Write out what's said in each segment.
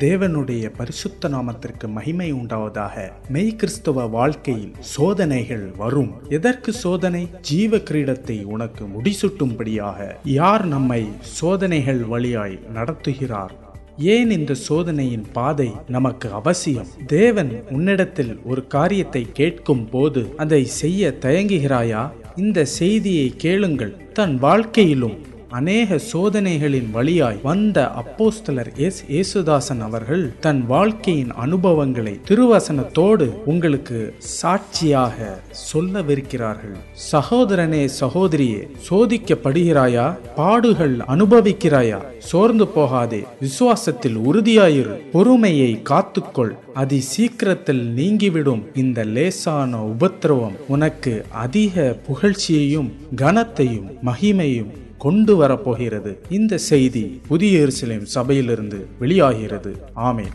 தேவனுடைய பரிசுத்த நாமத்திற்கு மகிமை உண்டாவதாக. மெய் கிறிஸ்தவ வாழ்க்கையில் சோதனைகள் வரும். எதற்கு சோதனை? ஜீவ கிரீடத்தை உனக்கு முடிசூட்டும்படியாக. யார் நம்மை சோதனைகள் வழியாய் நடத்துகிறார்? ஏன் இந்த சோதனையின் பாதை நமக்கு அவசியம்? தேவன் உன்னிடத்தில் ஒரு காரியத்தை கேட்கும் போது அதை செய்ய தயங்குகிறாயா? இந்த செய்தியை கேளுங்கள். தன் வாழ்க்கையிலும் அநேக சோதனைகளின் வழியாய் வந்த அப்போஸ்தலர் எஸ் ஏசுதாசன் அவர்கள் தன் வாழ்க்கையின் அனுபவங்களை திருவசனத்தோடு உங்களுக்கு சாட்சியாக சொல்லவிருக்கிறார்கள். சகோதரனே சகோதரியே சோதிக்கப்படுகிறாயா? பாடுகள் அனுபவிக்கிறாயா? சோர்ந்து போகாதே விசுவாசத்தில் உறுதியாயிரு. பொறுமையை காத்துக்கொள். அதி சீக்கிரத்தில் நீங்கிவிடும் இந்த லேசான உபத்திரவம் உனக்கு அதிக புகழ்ச்சியையும் கனத்தையும் மகிமையும் கொண்டு வரப்போகிறது. இந்த செய்தி புதிய எருசலேம் சபையிலிருந்து வெளியாகிறது. ஆமேன்.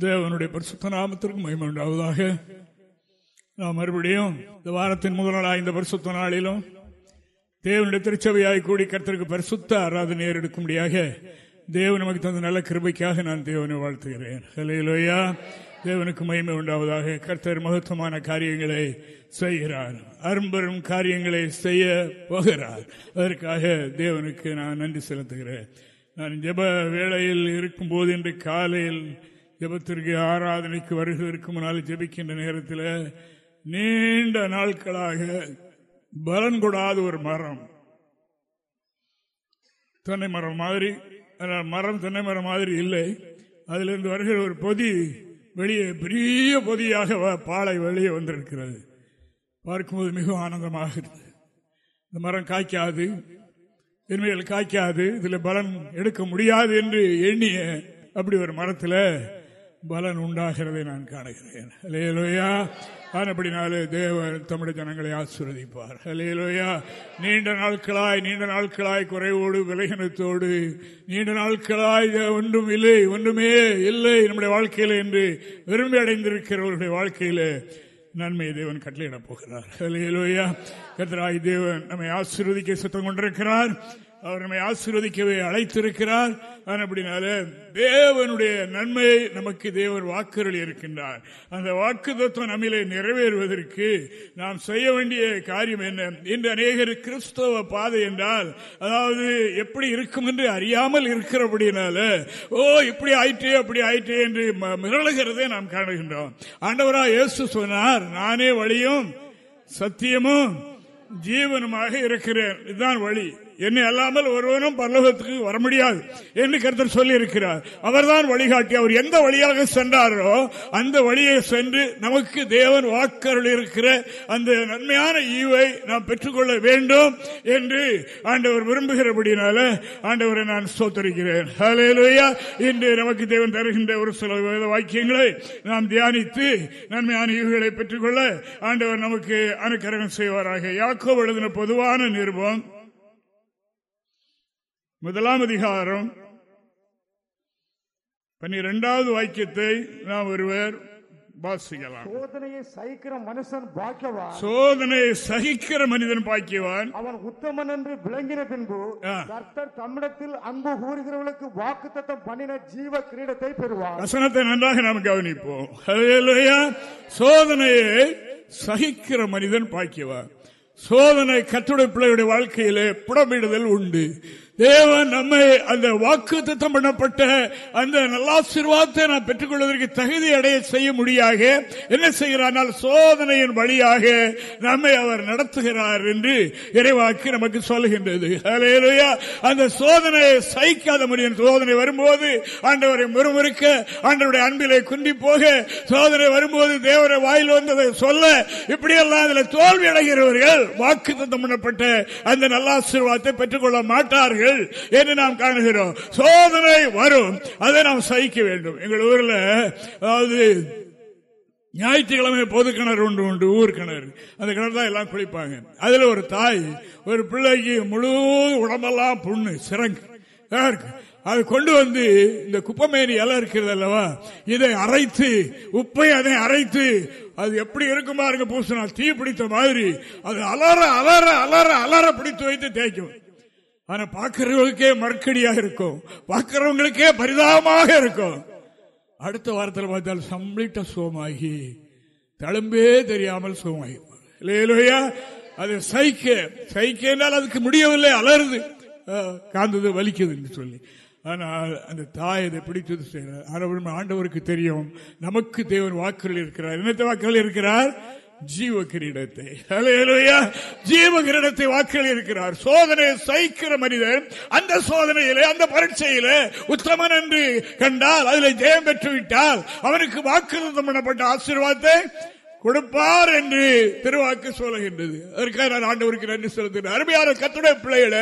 தேவனுடைய பரிசுத்த நாமத்திற்கு மகிமை உண்டாவதாக. நாம் மறுபடியும் இந்த வாரத்தின் முதல் நாளாக இந்த பரிசுத்த நாளிலும் தேவனுடைய திருச்சபையாய் கூடி கருத்திற்கு பரிசுத்த ஆராதனை ஏறெடுக்கும்படியாக தேவன் நமக்கு தந்த நல்ல கிருபைக்காக நான் தேவனை வாழ்த்துகிறேன். ஹலையிலோயா தேவனுக்கு மகிமை உண்டாவதாக கர்த்தர் மகத்துவமான காரியங்களை செய்கிறார். அரும்பெரும் காரியங்களை செய்ய போகிறார். அதற்காக தேவனுக்கு நான் நன்றி செலுத்துகிறேன். நான் ஜெப வேளையில் இருக்கும்போது இன்று காலையில் ஜெபத்திற்கு ஆராதனைக்கு வருவதற்கு முன்னால் ஜெபிக்கின்ற நேரத்தில் நீண்ட நாட்களாக பலன் கொடாத ஒரு மரம். தென்னை மரம் மாதிரி மரம் தென்னை மரம் மாதிரி இல்லை. அதிலிருந்து வருகிற ஒரு பொதி வெளியே பெரிய பொதியாக பாலை வெளியே வந்திருக்கிறது. பார்க்கும்போது மிகவும் ஆனந்தமாக இருந்தது இந்த மரம் காய்க்காது. இனிமேல் காய்க்காது. இதில் பலன் எடுக்க முடியாது என்று எண்ணிய அப்படி ஒரு மரத்தில் பலன் உண்டாகிறதை நான் காணுகிறேன். இல்லையா ஆனப்படினாலே தேவர் தமிழ் ஜனங்களை ஆசிர்வதிப்பார். அலையலோயா நீண்ட நாட்களாய் நீண்ட நாட்களாய் குறைவோடு விலகினத்தோடு. நீண்ட நாட்களாய் ஒன்றும் இல்லை ஒன்றுமே இல்லை நம்முடைய வாழ்க்கையில் என்று விரும்பி அடைந்திருக்கிறவர்களுடைய வாழ்க்கையில் நன்மையை தேவன் கட்டளையிடப் போகிறார். அலையலோயா கத்ராய் தேவன் நம்மை ஆசீர்வதிக்க சுத்தம் கொண்டிருக்கிறார். அவர் நம்மை ஆசீர்வதிக்கவே அழைத்திருக்கிறார். அப்படினால தேவனுடைய நன்மையை நமக்கு தேவர் வாக்குறுதி இருக்கின்றார் அந்த வாக்கு தத்துவம் நம்மிலே நிறைவேறுவதற்கு நாம் செய்ய வேண்டிய காரியம் என்ன? இன்று அநேகர் கிறிஸ்தவ பாதை என்றால் அதாவது எப்படி இருக்கும் என்று அறியாமல் இருக்கிறபடினால ஓ இப்படி ஆயிற்றே அப்படி ஆயிற்றே என்று மிரளுகிறதை நாம் காணுகின்றோம். ஆண்டவரா இயேசு சொன்னார் நானே வழியும் சத்தியமும் ஜீவனுமாக இருக்கிறேன். இதுதான் வழி. என்னை அல்லாமல் ஒருவனும் பரலோகத்துக்கு வர முடியாது என்று கருத்தர் சொல்லி இருக்கிறார் அவர்தான் வழிகாட்டி. அவர் எந்த வழியாக சென்றாரோ அந்த வழியை சென்று நமக்கு தேவன் வாக்கருள் இருக்கிற அந்த நன்மையான ஈவை நாம் பெற்றுக்கொள்ள வேண்டும் என்று ஆண்டவர் விரும்புகிறபடினால ஆண்டவரை நான் சோத்தரிக்கிறேன் இன்று நமக்கு தேவன் தருகின்ற ஒரு சில வாக்கியங்களை நாம் தியானித்து நன்மையான ஈவுகளை பெற்றுக்கொள்ள ஆண்டவர் நமக்கு அனுக்கரகம் செய்வாராக. யாக்கோ எழுதின பொதுவான நிருபம் முதலாம் அதிகாரம். பன்னிரெண்டாவது வாக்கியத்தை நாம் ஒருவர் வாசிக்கலாம். சோதனையை சகிக்கிற மனுஷன் பாக்கியவான். சோதனையை சகிக்கிற மனிதன் பாக்கியவான். அவன் உத்தமன் என்று விளங்கின பின்பு கர்த்தர் தம்மிடத்தில் அன்பு கூறுகிறவர்களுக்கு வாக்கு தத்தம் பண்ணின ஜீவ கிரீடத்தை பெறுவார். வசனத்தை நன்றாக நாம் கவனிப்போம். சோதனையை சகிக்கிற மனிதன் பாக்கியவான். சோதனை கட்டுடை பிள்ளையுடைய வாழ்க்கையிலே புடமிடுதல் உண்டு. தேவன் நம்மை அந்த வாக்கு திட்டம் பண்ணப்பட்ட அந்த நல்லாசிர்வாதத்தை நாம் பெற்றுக்கொள்வதற்கு தகுதி அடைய செய்ய முடியாக. என்ன செய்கிறார் சோதனையின் வழியாக நம்மை அவர் நடத்துகிறார் என்று இறைவாக்கு நமக்கு சொல்லுகின்றது. அந்த சோதனையை சகிக்காத முடியும். சோதனை வரும்போது ஆண்டவரை முறுமுறுக்க ஆண்டவருடைய அன்பிலே குண்டி போக சோதனை வரும்போது தேவரை வாயில் வந்ததை சொல்ல இப்படியெல்லாம் அதில் தோல்வி அடைகிறவர்கள் வாக்கு திட்டம் பண்ணப்பட்ட அந்த நல்லாசிர்வாதத்தை பெற்றுக்கொள்ள மாட்டார்கள். இருக்கிறார்கள் என்று நாம் காணுகிறோம். சோதனை வரும். அதை நாம் சகிக்க வேண்டும். எங்கள் ஊரில் அதாவது ஞாயிற்றுக்கிழமை பொது கிணறு ஒன்று உண்டு ஊர் கிணறு. அந்த கிணறு தான் எல்லாம் குளிப்பாங்க. அதுல ஒரு தாய் ஒரு பிள்ளைக்கு முழு உடம்பெல்லாம் புண்ணு சிறங்கு. அதை கொண்டு வந்து இந்த குப்பமேனி இலை இருக்கிறது அல்லவா? இதை அரைத்து உப்பை அதை அரைத்து அது எப்படி இருக்குமா? இருக்க பூசினா தீ பிடித்த மாதிரி. அது அலற அலற அலற அலற பிடித்து வைத்து தேய்க்கும். ஆனா பார்க்கிறவங்களுக்கே மறுக்கடியாக இருக்கும். பார்க்கிறவங்களுக்கே பரிதாபமாக இருக்கும். அடுத்த வாரத்தில் பார்த்தால் சம்ளிட்ட சோமாகி தழும்பே தெரியாமல் சோமாகி. இல்லையா அது சைக்க. சைக்க அதுக்கு முடியவில்லை அலருது காந்தது வலிக்குதுன்னு சொல்லி. ஆனால் அந்த தாய் அதை பிடித்தது செய்கிறார். ஆண்டவருக்கு தெரியும். நமக்கு தேவன் வாக்குகள் இருக்கிறார். என்னத்த வாக்குகள் இருக்கிறார்? ஜீவ கிரீடத்தை ஜீவ கிரீடத்தை வாக்கள் இருக்கிறார் சோதனை சைக்கிற மனிதன் அந்த சோதனையிலே அந்த பரீட்சையிலே உத்தமன் என்று கண்டால் அதில் ஜெயம் பெற்று விட்டால் அவனுக்கு வாக்குறுதம் பண்ணப்பட்ட ஆசீர்வாதத்தை கொடுப்பார் என்று திருவாக்கு சொல்லுகின்றது. அதற்காக நான் ஆண்டவருக்கு நன்றி செலுத்துகிறேன். அருமையான கத்துடைய பிள்ளைகள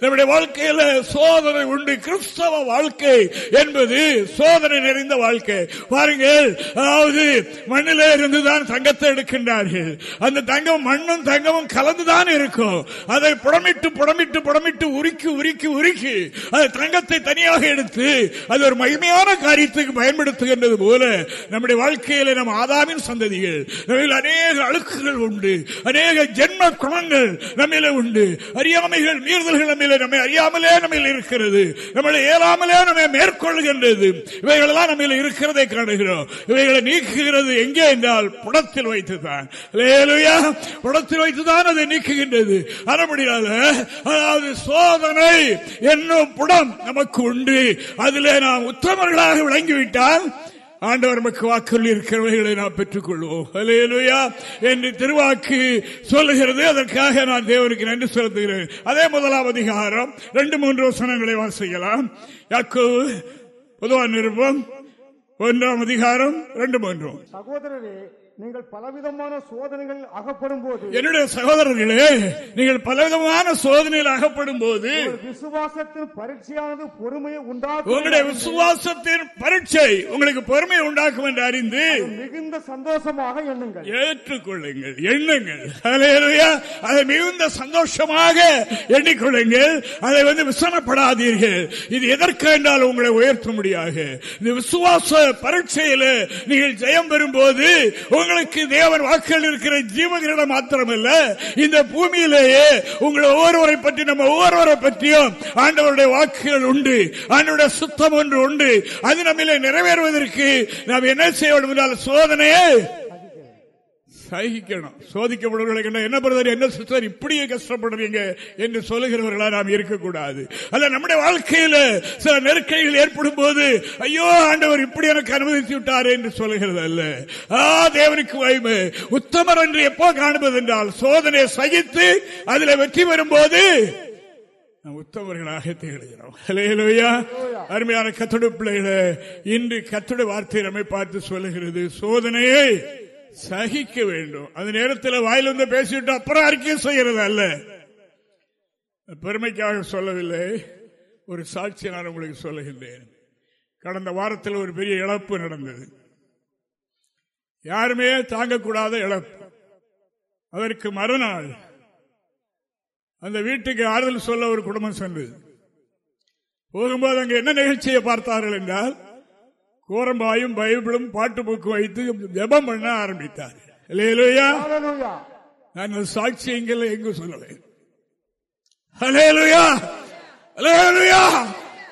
நம்முடைய வாழ்க்கையில சோதனை உண்டு. கிறிஸ்தவ வாழ்க்கை என்பது சோதனை நிறைந்த வாழ்க்கை. பாருங்கள் அதாவது மண்ணில இருந்துதான் தங்கத்தை எடுக்கின்றார்கள். அந்த தங்கம் மண்ணும் தங்கமும் கலந்துதான் இருக்கும். அதை புடமிட்டு புடமிட்டு புடமிட்டு உருக்கி உருக்கி உருக்கி அது தங்கத்தை தனியாக எடுத்து அது ஒரு மகிமையான காரியத்துக்கு பயன்படுத்துகின்றது போல நம்முடைய வாழ்க்கையில நம் ஆதாமின் சந்ததிகள் அநேக அழுக்குகள் உண்டு. அநேக ஜென்ம குணங்கள் நம்மில உண்டு. அறியாமைகள் மீறுதல்கள் நம்மில நம்மை அறியாமலே நம்மில் இருக்கிறது. நம்மளை ஏறாமலே நம்மை மேற்கொள்கின்றது. இவைகளெல்லாம் நம்மில் இருக்கிறதை காணுகிறோம். இவைகளை நீக்குகிறது எங்கே என்றால் புடத்தில் வைத்துதான் புடத்தில் வைத்துதான் அதை நீக்குகின்றது. அதுபடியால அதாவது சோதனை என்னும் புடம் நமக்கு உண்டு. அதிலே நாம் உத்தமர்களாக விளங்கிவிட்டால் ஆண்டவர் நமக்கு வாக்குகள் இருக்கிறவர்களை நாம் பெற்றுக் கொள்வோம் என்று திருவாக்கு சொல்லுகிறது. அதற்காக நான் தேவனுக்கு நன்றி செலுத்துகிறேன். அதே முதலாம் அதிகாரம் ரெண்டு மூன்று வசனங்களை வாசிக்கலாம் யாக்கு பொதுவான நிருபம் ஒன்றாம் அதிகாரம் ரெண்டு மூன்றும் சகோதரரே நீங்கள் பலவிதமான சோதனைகள் அகப்படும் போது என்னுடைய சகோதரர்களே நீங்கள் பலவிதமான சோதனையில் அகப்படும் போது விசுவாசத்தின் பரீட்சையானது பொறுமையை உண்டாக்கும் உங்களுடைய விசுவாசத்தின் பரீட்சை உங்களுக்கு பொறுமையை உண்டாக்கும் என்று அறிந்து மிகுந்த சந்தோஷமாக எண்ணுங்கள். ஏற்றுக்கொள்ளுங்கள் எண்ணுங்கள். அதை மிகுந்த சந்தோஷமாக எண்ணிக்கொள்ளுங்கள். அதை வந்து விசனப்படாதீர்கள் இது எதற்கு என்றால் உங்களை உயர்த்த முடியாது இந்த விசுவாச பரீட்சையில் நீங்கள் ஜெயம் பெறும்போது உங்களுக்கு தேவன் வாக்குகள் இருக்கிற ஜீவகிரிடம் மாத்திரமல்ல. இந்த பூமியிலேயே உங்களை ஒவ்வொருவரை பற்றி நம்ம ஒவ்வொருவரை பற்றியும் ஆண்டவருடைய வாக்குகள் உண்டு. ஆண்டவருடைய சுத்தம் ஒன்று உண்டு. அது நம்மளை நிறைவேறுவதற்கு நாம் என்ன செய்ய வேண்டும் என்றால் சோதனையே சகிக்கணும். சோதிக்கப்படுவர்களுக்கு என்ன பிரதர் என்ன சிஸ்டர் இப்படியே கஷ்டப்படுறீங்க என்று சொல்லுகிறவர்களா நாம் இருக்கக்கூடாது. அல்ல நம்முடைய வாழ்க்கையில சில நெருக்கடிகள் ஏற்படும் போது ஐயோ ஆண்டவர் இப்படி எனக்கு அனுமதித்து விட்டார் என்று சொல்லுகிறது அல்ல. ஆ தேவனுக்கு வாய்மை உத்தமர் என்று எப்போ காணுவது என்றால் சோதனை சகித்து அதில் வெற்றி பெறும்போது உத்தவர்களாக திகழ்கிறோம். அருமையான கத்தடு பிள்ளைகளை இன்று கத்தடு வார்த்தை நம்மை பார்த்து சொல்லுகிறது. சோதனையை சகிக்க வேண்டும். அந்த நேரத்தில் வாயில் வந்து பேசிவிட்டு அப்புறம் அறிக்கை செய்கிறது அல்ல. பெருமைக்காக சொல்லவில்லை. ஒரு சாட்சி நான் உங்களுக்கு சொல்லுகின்றேன். கடந்த வாரத்தில் ஒரு பெரிய இழப்பு நடந்தது. யாருமே தாங்கக்கூடாத இழப்பு. அதற்கு மறுநாள் அந்த வீட்டுக்கு ஆறுதல் சொல்ல ஒரு குடும்பம் சென்றது. போகும்போது அங்கு என்ன நிகழ்ச்சியை பார்த்தார்கள் என்றால் கோரம்பாயும் பைபிளும் பாட்டு புக்கு வைத்து ஜபம் பண்ண ஆரம்பித்தார். நான் சாட்சியங்கள் எங்கு சொல்லுவேன்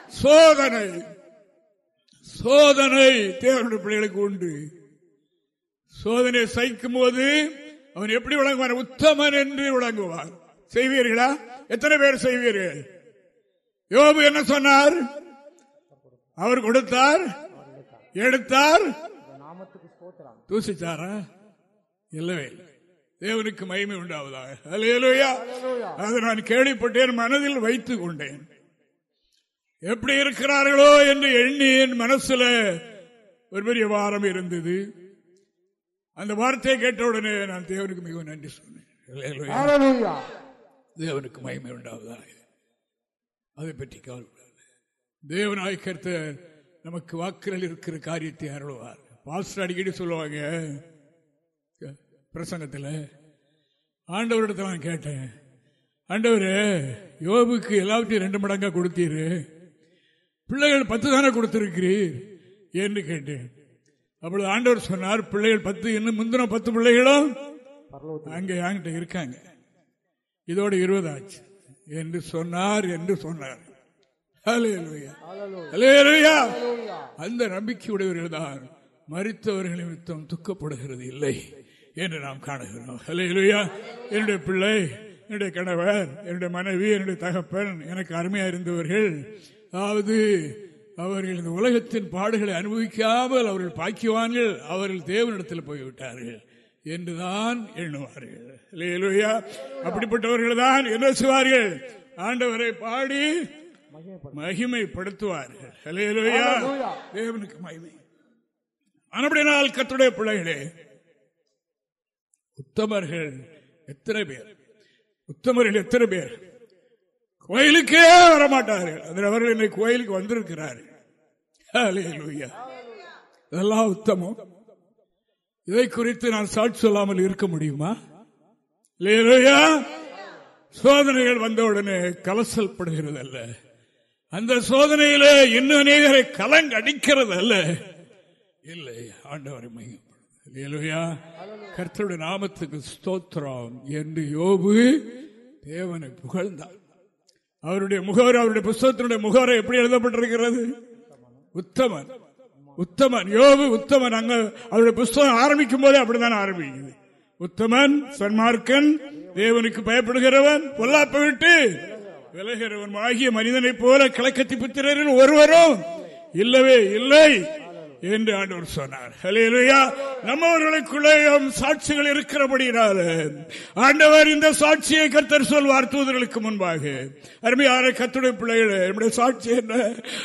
சோதனை. சோதனை தேவனுடைய பிள்ளைகளுக்கு உண்டு. சோதனை சைக்கும் போது அவன் எப்படி விளங்குவான்? உத்தமன் என்று விளங்குவான். செய்வீர்களா? எத்தனை பேர் செய்வீர்கள்? யோபு என்ன சொன்னார்? அவர் கொடுத்தார் எடுத்தார். தூசிச்சாரா? இல்லவே இல்லை. தேவனுக்கு மகிமை உண்டாவதாக. அதை நான் கேள்விப்பட்டேன் மனதில் வைத்துக் கொண்டேன். எப்படி இருக்கிறார்களோ என்று எண்ணி என் மனசுல ஒரு பெரிய வாரம் இருந்தது. அந்த வார்த்தையை கேட்ட உடனே நான் தேவனுக்கு மிகவும் நன்றி சொன்னேன். தேவனுக்கு மகிமை உண்டாவதாக. அதை பற்றி கவலைப்படாது. தேவனாய் கருத்தர் நமக்கு வாக்குகள் இருக்கிற காரியத்தை அருள்வார். பாஸ்டர் அடிக்கடி சொல்லுவாங்க பிரசங்கத்தில் ஆண்டவரிடத்தில் நான் கேட்டேன். ஆண்டவர் யோபுக்கு எல்லாத்தையும் ரெண்டு மடங்கா கொடுத்தீரு. பிள்ளைகள் பத்து தானே கொடுத்துருக்கிறீர் என்று கேட்டேன். அப்பொழுது ஆண்டவர் சொன்னார் பிள்ளைகள் பத்து இன்னும் முந்தின பத்து பிள்ளைகளும் அங்கே என்கிட்ட இருக்காங்க. இதோட இருபது ஆச்சு என்று சொன்னார் என்று சொன்னார். அந்த நம்பிக்கையுடையவர்கள் தான் மறித்தவர்களை மித்தம் துக்கப்படுகிறது இல்லை என்று நாம் காணுகிறோம். என்னுடைய பிள்ளை என்னுடைய கணவர் என்னுடைய மனைவி என்னுடைய தகப்பன் எனக்கு அருமையா இருந்தவர்கள். அதாவது அவர்கள் இந்த உலகத்தின் பாடுகளை அனுபவிக்காமல் அவர்கள் பாக்கியவான்கள் அவர்கள் தேவனிடத்தில் போய்விட்டார்கள் என்றுதான் எண்ணுவார்கள். அப்படிப்பட்டவர்கள் தான் என்ன செய்வார்கள்? ஆண்டவரை பாடி மகிமைப்படுத்துவார்கள். தேவனுக்கு மகிமை. நாள் கத்துடைய பிள்ளைகளே உத்தமர்கள் எத்தனை பேர்? உத்தமர்கள் எத்தனை பேர்? கோயிலுக்கே வரமாட்டார்கள். அதில் அவர்கள் இன்னைக்கு கோயிலுக்கு வந்திருக்கிறார்கள். இதெல்லாம் உத்தமம். இதை குறித்து நான் சாட்சி சொல்லாமல் இருக்க முடியுமா? சோதனைகள் வந்தவுடனே கலசல் படுகிறது அல்ல அந்த சோதனையில இன்னும் அநேகரை கலங்கடிக்கிறது அல்ல. இல்லை ஆண்டவரை மையப்படுது கர்த்தருடைய நாமத்துக்கு ஸ்தோத்திரம். என்று யோபு தேவனை புகழ்ந்தார். அவருடைய முகவர் அவருடைய புஸ்தகத்தினுடைய முகவரை எப்படி எழுதப்பட்டிருக்கிறது? உத்தமன். உத்தமன். யோபு உத்தமன். அங்க அவருடைய புஸ்தகம் ஆரம்பிக்கும் போதே அப்படித்தான் ஆரம்பிக்குது. உத்தமன் சன்மார்க்கன் தேவனுக்கு பயப்படுகிறவன் பொல்லாப்ப விட்டு விலகிறவன் ஆகிய மனிதனைப் போல கிழக்கத்தி புத்திரரில் ஒருவரும் இல்லவே இல்லை. என்று ஆண்டவர் சொன்னார். நம்மவர்களுக்குள்ளேயும் சாட்சிகள் இருக்கிறபடினால ஆண்டவர் இந்த சாட்சியை கத்தர் சொல்வார் தூதர்களுக்கு முன்பாக. அருமையான கத்துடைய பிள்ளைகளே நம்முடைய சாட்சி என்ன?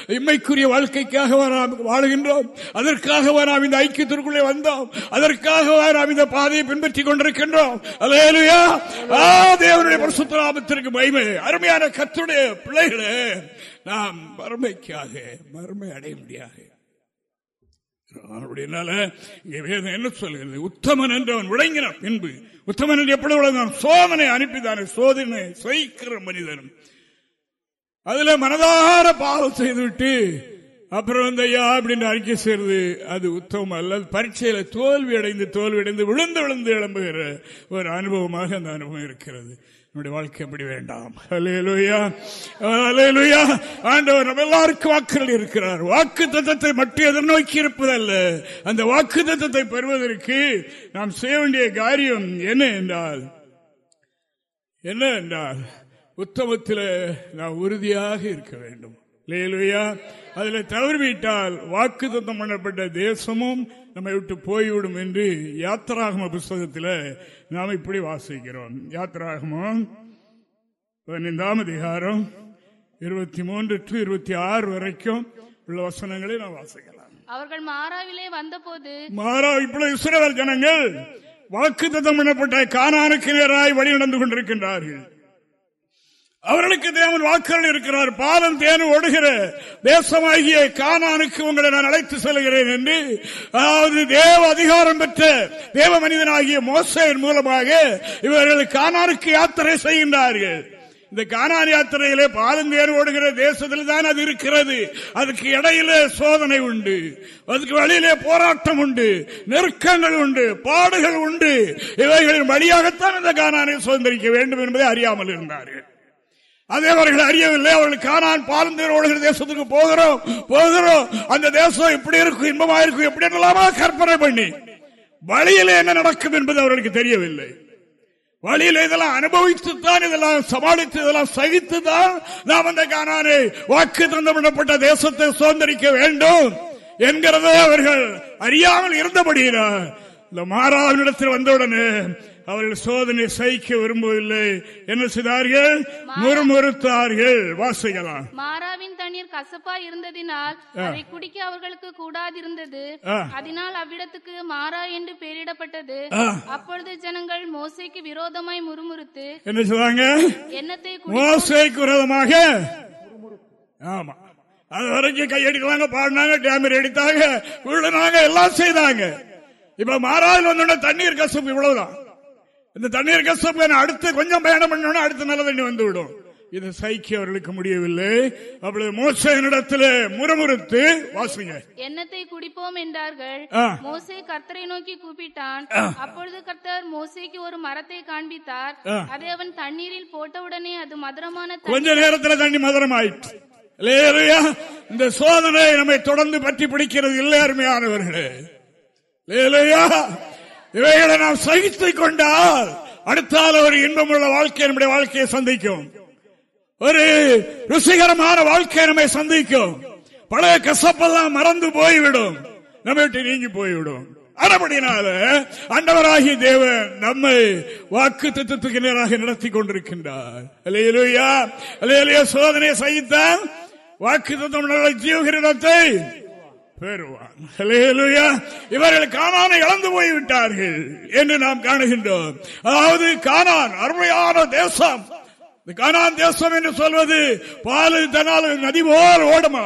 இம்மைக்குரிய வாழ்க்கைக்காக நாம் வாழுகின்றோம். அதற்காக நாம் இந்த ஐக்கியத்திற்குள்ளே வந்தோம். அதற்காக நாம் இந்த பாதையை பின்பற்றிக் கொண்டிருக்கின்றோம். அலையலுயா தேவனுடைய பரிசுத்தராமத்திற்கு மகிமை. அருமையான கத்துடைய பிள்ளைகளே நாம் மறுமைக்காக மறுமை அடைய முடியாது அப்படினால வேதம் என்ன சொல்கிறது? உத்தமன் என்று அவன் விளங்கினான். பின்பு உத்தமன் என்று எப்படி விளங்கினான்? சோதனை அனுப்பிதானே சோதனை சைக்கிற மனிதனும். அதுல மனதார பாவம் செய்துவிட்டு அப்புறம் வந்து ஐயா அப்படின்னு அறிக்கை செய்யறது அது உத்தமம் அல்ல பரீட்சையில தோல்வி அடைந்து தோல்வி அடைந்து விழுந்து விழுந்து எழும்புகிற ஒரு அனுபவமாக அந்த அனுபவம் இருக்கிறது. என்னுடைய வாழ்க்கை அப்படி வேண்டாம். ஆண்டவர் நம்ம எல்லாருக்கும் வாக்குகள் இருக்கிறார். வாக்கு தத்தத்தை மட்டும் எதிர்நோக்கி இருப்பதல்ல. அந்த வாக்கு தத்தத்தை பெறுவதற்கு நாம் செய்ய வேண்டிய காரியம் என்ன என்றால் என்ன என்றால் உத்தமத்தில் நாம் உறுதியாக இருக்க வேண்டும். லேலுயா அதில் தவறிவிட்டால் வாக்கு தத்தம் பண்ணப்பட்ட தேசமும் நம்மை விட்டு போய்விடும் என்று யாத்திராகம புஸ்தகத்தில் நாம் இப்படி வாசிக்கிறோம். யாத்திராகமம் பதினைந்தாம் அதிகாரம் இருபத்தி மூன்று டு இருபத்தி ஆறு வரைக்கும் உள்ள வசனங்களை நாம் வாசிக்கலாம். அவர்கள் மாறாவிலே வந்தபோது மாறா இப்பொழுது இஸ்ரேல் ஜனங்கள் வாக்கு தத்தம் பண்ணப்பட்ட காணானுக்கு நேராய் வழி நடந்து கொண்டிருக்கின்றார்கள். அவர்களுக்கு தேவன் வாக்குகள் இருக்கிறார். பாலம் தேனும் ஓடுகிற தேசமாகிய கானானுக்கு உங்களை நான் அழைத்து செல்கிறேன் என்று அதாவது தேவ அதிகாரம் பெற்ற தேவ மனிதனாகிய மோசையின் மூலமாக இவர்கள் கானானுக்கு யாத்திரை செய்கின்றார்கள். இந்த கானான் யாத்திரையிலே பாலம் தேர் ஓடுகிற தேசத்தில் தான் அது இருக்கிறது. அதுக்கு இடையிலே சோதனை உண்டு. அதுக்கு வழியிலே போராட்டம் உண்டு. நெருக்கங்கள் உண்டு. பாடுகள் உண்டு. இவைகளின் வழியாகத்தான் இந்த கானானை சுதந்திரிக்க வேண்டும் என்பதை அறியாமல் இருந்தார்கள். அதே அவர்கள் அறியவில்லை. அவர்கள் காணான் பாலந்தீரோடுகிற தேசத்துக்கு போகிறோம் போகிறோம். அந்த தேசம் இப்படி இருக்கும் இன்பமா இருக்கும் எப்படி கற்பனை பண்ணி. வழியில என்ன நடக்கும் என்பது அவர்களுக்கு தெரியவில்லை. வழியில் இதெல்லாம் அனுபவித்துத்தான் இதெல்லாம் சமாளித்து இதெல்லாம் சகித்து தான் நாம் அந்த காணானை வாக்கு தந்தமிடப்பட்ட தேசத்தை சுதந்திரிக்க வேண்டும் என்கிறத அவர்கள் அறியாமல் இருந்தபடியினார் இந்த மாறாவிடத்தில் வந்தவுடனே அவர்கள் சோதனை சகிக்க விரும்பவில்லை என்ன செய்தார்கள்? முறுமுறுத்தார்கள். வாசிக்கலாம். மாறாவின் தண்ணீர் கசப்பா இருந்ததினால் அதை குடிக்க அவர்களுக்கு கூடாதிருந்தது. அதனால் அவ்விடத்துக்கு மாறா என்று பெயரிடப்பட்டது. அப்பொழுது ஜனங்கள் மோசைக்கு விரோதமாய் முறுமுறுத்து என்ன சொல்றாங்க எண்ணத்தை மோசைக்கு விரோதமாக. ஆமா. அது வரைக்கும் கையடிக்கலாங்க பாடினாங்க டேமர் அடித்தாங்க விழுனாங்க எல்லாம் செய்தாங்க. இப்ப மாறாது வந்தோட தண்ணீர் கசப்பு இவ்வளவுதான். இந்த தண்ணீர் கஷ்டம் அடுத்து கொஞ்சம் பயணம் பண்ணணும் அடுத்து நல்ல தண்ணி வந்து விடும். இதை சைக்க அவர்களுக்கு முடியவில்லை. அப்பொழுது மோசனிடத்தில் முறமுறுத்து வாசிங்க. எண்ணத்தை குடிப்போம் என்றார்கள். மோசே கர்த்தரை நோக்கி கூப்பிட்டான். அப்பொழுது கர்த்தர் மோசேக்கு ஒரு மரத்தை காண்பித்தார். அதை அவன் தண்ணீரில் போட்டவுடனே அது மதுரமான கொஞ்ச நேரத்தில் தண்ணி மதுரம் ஆயிற்று இந்த சோதனை நம்மை தொடர்ந்து பற்றி பிடிக்கிறது இல்லை அருமையானவர்களே? இவைகளை நாம் சகித்துக் கொண்டால் அடுத்தால ஒரு இன்பமுள்ள வாழ்க்கை நம்முடைய வாழ்க்கையை சந்திக்கும். ஒரு ருசிகரமான வாழ்க்கை நம்மை சந்திக்கும். பழைய கசப்பெல்லாம் மறந்து போய்விடும். நம்ம விட்டு நீங்கி போய்விடும். அறபடினால அண்டவராகி தேவன் நம்மை வாக்கு திட்டத்துக்கு நேராக நடத்தி கொண்டிருக்கின்றார். சோதனையை சகித்தான் வாக்கு தத்துவம் ஜீவகிரத்தை பெறுவான். இவர்கள் காணானை இழந்து போய்விட்டார்கள் என்று நாம் காணுகின்றோம். அதாவது காணான் அருமையான தேசம். கானான் தேசம் என்று சொல்வது பால் தனால் நதி போல் ஓடுமா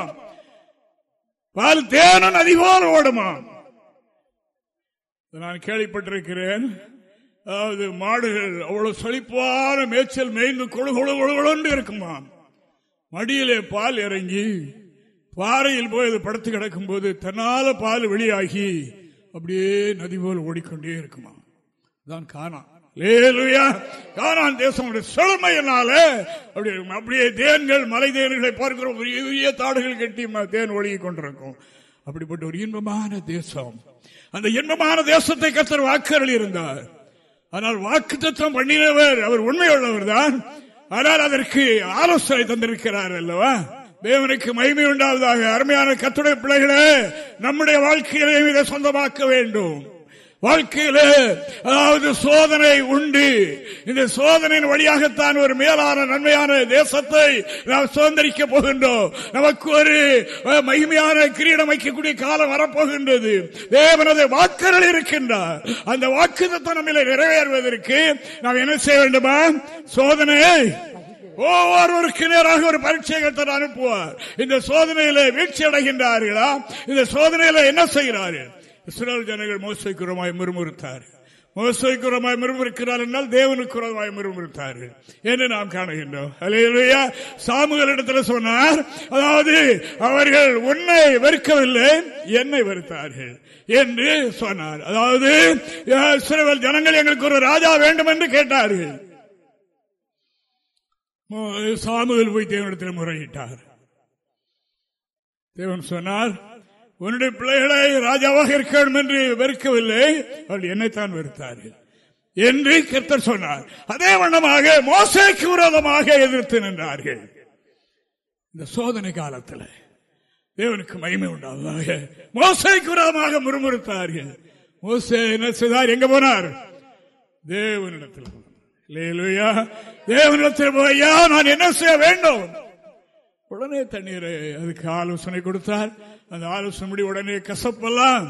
பால் தேன நதி போல் ஓடுமா நான் கேள்விப்பட்டிருக்கிறேன். அதாவது மாடுகள் அவ்வளவு செழிப்பான மேய்ச்சல் மேய்ந்து கொழு கொழு கொழு இருக்குமா மடியிலே பால் இறங்கி பாறையில் போய் அது படுத்து கிடக்கும் போது தன்னால பால் வெளியாகி அப்படியே நதி போல் ஓடிக்கொண்டே இருக்குமா? தான் காணா. கானான் தேசம் செழுமையினால அப்படியே தேன்கள் மலை தேன்களை பார்க்கிறோம் பெரிய தாடுகள் கட்டி தேன் ஒழுகி கொண்டிருக்கும். அப்படிப்பட்ட ஒரு இன்பமான தேசம். அந்த இன்பமான தேசத்தை கத்தர் வாக்குகள் இருந்தார். ஆனால் வாக்கு தத்துவம் பண்ணினவர் அவர் உண்மையுள்ளவர் தான். ஆனால் அதற்கு ஆலோசனை தந்திருக்கிறார் அல்லவா? தேவனுக்கு மகிமை உண்டாவதாக. அருமையான கத்துடைய பிள்ளைகளே நம்முடைய வாழ்க்கையிலே இதை சொந்தமாக்க வேண்டும். வாழ்க்கையில அதாவது சோதனை உண்டு. இந்த சோதனையின் வழியாகத்தான் ஒரு மேலான நன்மையான தேசத்தை நாம் சுதந்திரிக்க போகின்றோம். நமக்கு ஒரு மகிமையான கிரீடம் வைக்கக்கூடிய காலம் வரப்போகின்றது. தேவனது வாக்குகள் இருக்கின்றார். அந்த வாக்கு நம்ம நிறைவேறுவதற்கு நாம் என்ன செய்ய வேண்டுமா? சோதனை. ஒவ்வொருவருக்கு நேராக ஒரு பரீட்சை அனுப்புவார். இந்த சோதனையில வீழ்ச்சி அடைகின்றார்களா? இந்த சோதனையில என்ன செய்கிறார்கள் இஸ்ரேல் ஜனங்கள் மோசைக்குரமாய் முறுமுறுத்தார். மோசைக்குரமாய் முறுமுறுக்கிறார் என்றால் தேவனுக்குரமாய் முறுமுறுத்தார்கள் என்று நாம் காணுகின்றோம். அலையா சாமுகள் இடத்துல சொன்னார் அதாவது அவர்கள் உன்னை வெறுக்கவில்லை என்னை வெறுத்தார்கள் என்று சொன்னார். அதாவது இஸ்ரேல் ஜனங்கள் எங்களுக்கு ஒரு ராஜா வேண்டும் என்று கேட்டார்கள். சாமுகள் போய் தேவனிடத்தில் முறையிட்டார். தேவன் சொன்னார் உன்னுடைய பிள்ளைகளை ராஜாவாக இருக்க வேண்டும் என்று வெறுக்கவில்லை. அவள் என்னைத்தான் வெறுத்தார்கள். என்று கர்த்தர் சொன்னார். அதே வண்ணமாக மோசைக்கு விரோதமாக எதிர்த்து நின்றார்கள். இந்த சோதனை காலத்தில் தேவனுக்கு மகிமை உண்டாவதாக மோசைக்கு விரோதமாக முறுமுறுத்தார்கள். மோசை என்ன செய்தார்? எங்க போனார்? தேவனிடத்தில் தேவனிடத்தில் போய்யா நான் என்ன செய்ய வேண்டும்? உடனே தண்ணீரை அதுக்கு ஆலோசனை கொடுத்தார். அந்த ஆலோசனை உடனே கசப்பெல்லாம்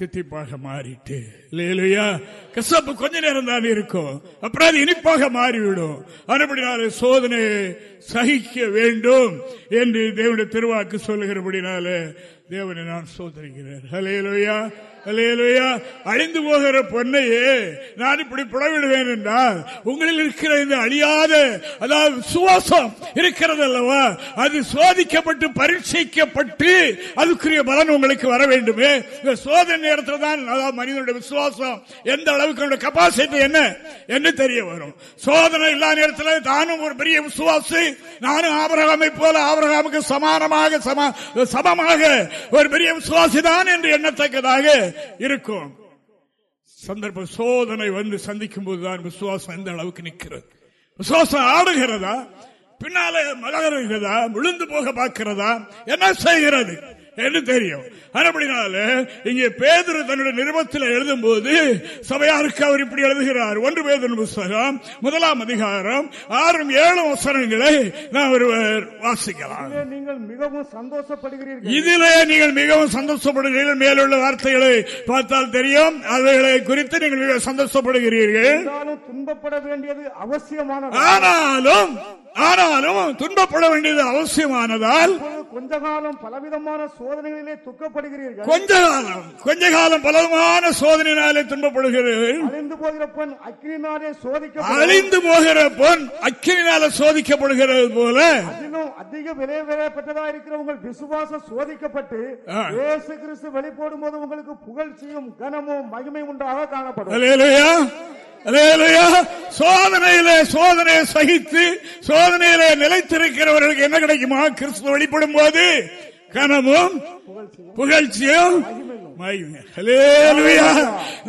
தித்திப்பாக மாறிட்டு இல்லையா கசப்பு கொஞ்ச நேரம் தான் இருக்கும். அப்புறம் அது இனிப்பாக மாறிவிடும். அதுபடினால சோதனை சகிக்க வேண்டும் என்று தேவனுடைய திருவாக்கு சொல்லுகிறபடினால தேவனை நான் சோதரிக்கிறேன் ஹலேலுயா அழிந்து போகிற பொன்னையே நான் இப்படி புடவிடுவேன் என்றால் உங்களில் இருக்கிற இந்த அழியாத அதாவது சுவாசம் இருக்கிறது அல்லவா? அது சோதிக்கப்பட்டு பரீட்சிக்கப்பட்டு அதுக்குரிய பலன் உங்களுக்கு வர வேண்டுமே. இந்த சோதனை நேரத்தில் தான் அதாவது மனிதனுடைய விசுவாசம் எந்த அளவுக்கு கெப்பாசிட்டி என்ன என்று தெரிய வரும். சோதனை இல்லாத நேரத்தில் தானும் ஒரு பெரிய விசுவாசி நானும் ஆபரகாமை போல ஆபரகாமுக்கு சமானமாக சமமாக ஒரு பெரிய விசுவாசிதான் என்று எண்ணத்தக்கதாக இருக்கும். சந்தர்ப்ப சோதனை வந்து சந்திக்கும் போதுதான் விசுவாசம் எந்த அளவுக்கு நிற்கிறது. விசுவாசம் ஆடுகிறதா? பின்னாலே மலர்கிறதா? விழுந்து போக பார்க்கிறதா? என்ன செய்கிறது? என்று தெரியும். அப்படினால இங்கே பேதர் தன்னுடைய நிருபத்தில் எழுதும் போது சபையாருக்கு அவர் இப்படி எழுதுகிறார். ஒன்று பேதர் புஸ்தகம் முதலாம் அதிகாரம் ஆறும் ஏழு வசனங்களை நான் ஒருவர் வாசிக்கலாம். நீங்கள் மிகவும் சந்தோஷப்படுகிறீர்கள். இதிலே நீங்கள் மிகவும் சந்தோஷப்படுகிறீர்கள். மேலுள்ள வார்த்தைகளை பார்த்தால் தெரியும். அவைகளை குறித்து நீங்கள் சந்தோஷப்படுகிறீர்கள். துன்பப்பட வேண்டியது அவசியமான ஆனாலும் ஆனாலும் துன்பப்பட வேண்டியது அவசியமானதால் கொஞ்ச காலம் பலவிதமான சோதனைகளிலே துக்கப்படுகிறீர்கள். கொஞ்ச காலம் கொஞ்ச காலம் பலவிதமான சோதனையினாலே துன்பப்படுகிறீர்கள் அழிந்து போகிற பொன் அக்கினாலே சோதிக்க அழிந்து போகிற பொன் அக்கினால சோதிக்கப்படுகிறது போல. அதிலும் அதிக விலை பெற்றதா இருக்கிற உங்கள் விசுவாசம் சோதிக்கப்பட்டு இயேசு கிறிஸ்து வெளிப்படும் போது உங்களுக்கு புகழ்ச்சியும் கனமும் மகிமை உண்டாக காணப்படும். சோதனையிலே சோதனையை சகித்து சோதனையிலே நிலைத்திருக்கிறவர்களுக்கு என்ன கிடைக்குமா? கிறிஸ்துவ வெளிப்படும் போது கனமும் புகழ்ச்சியும்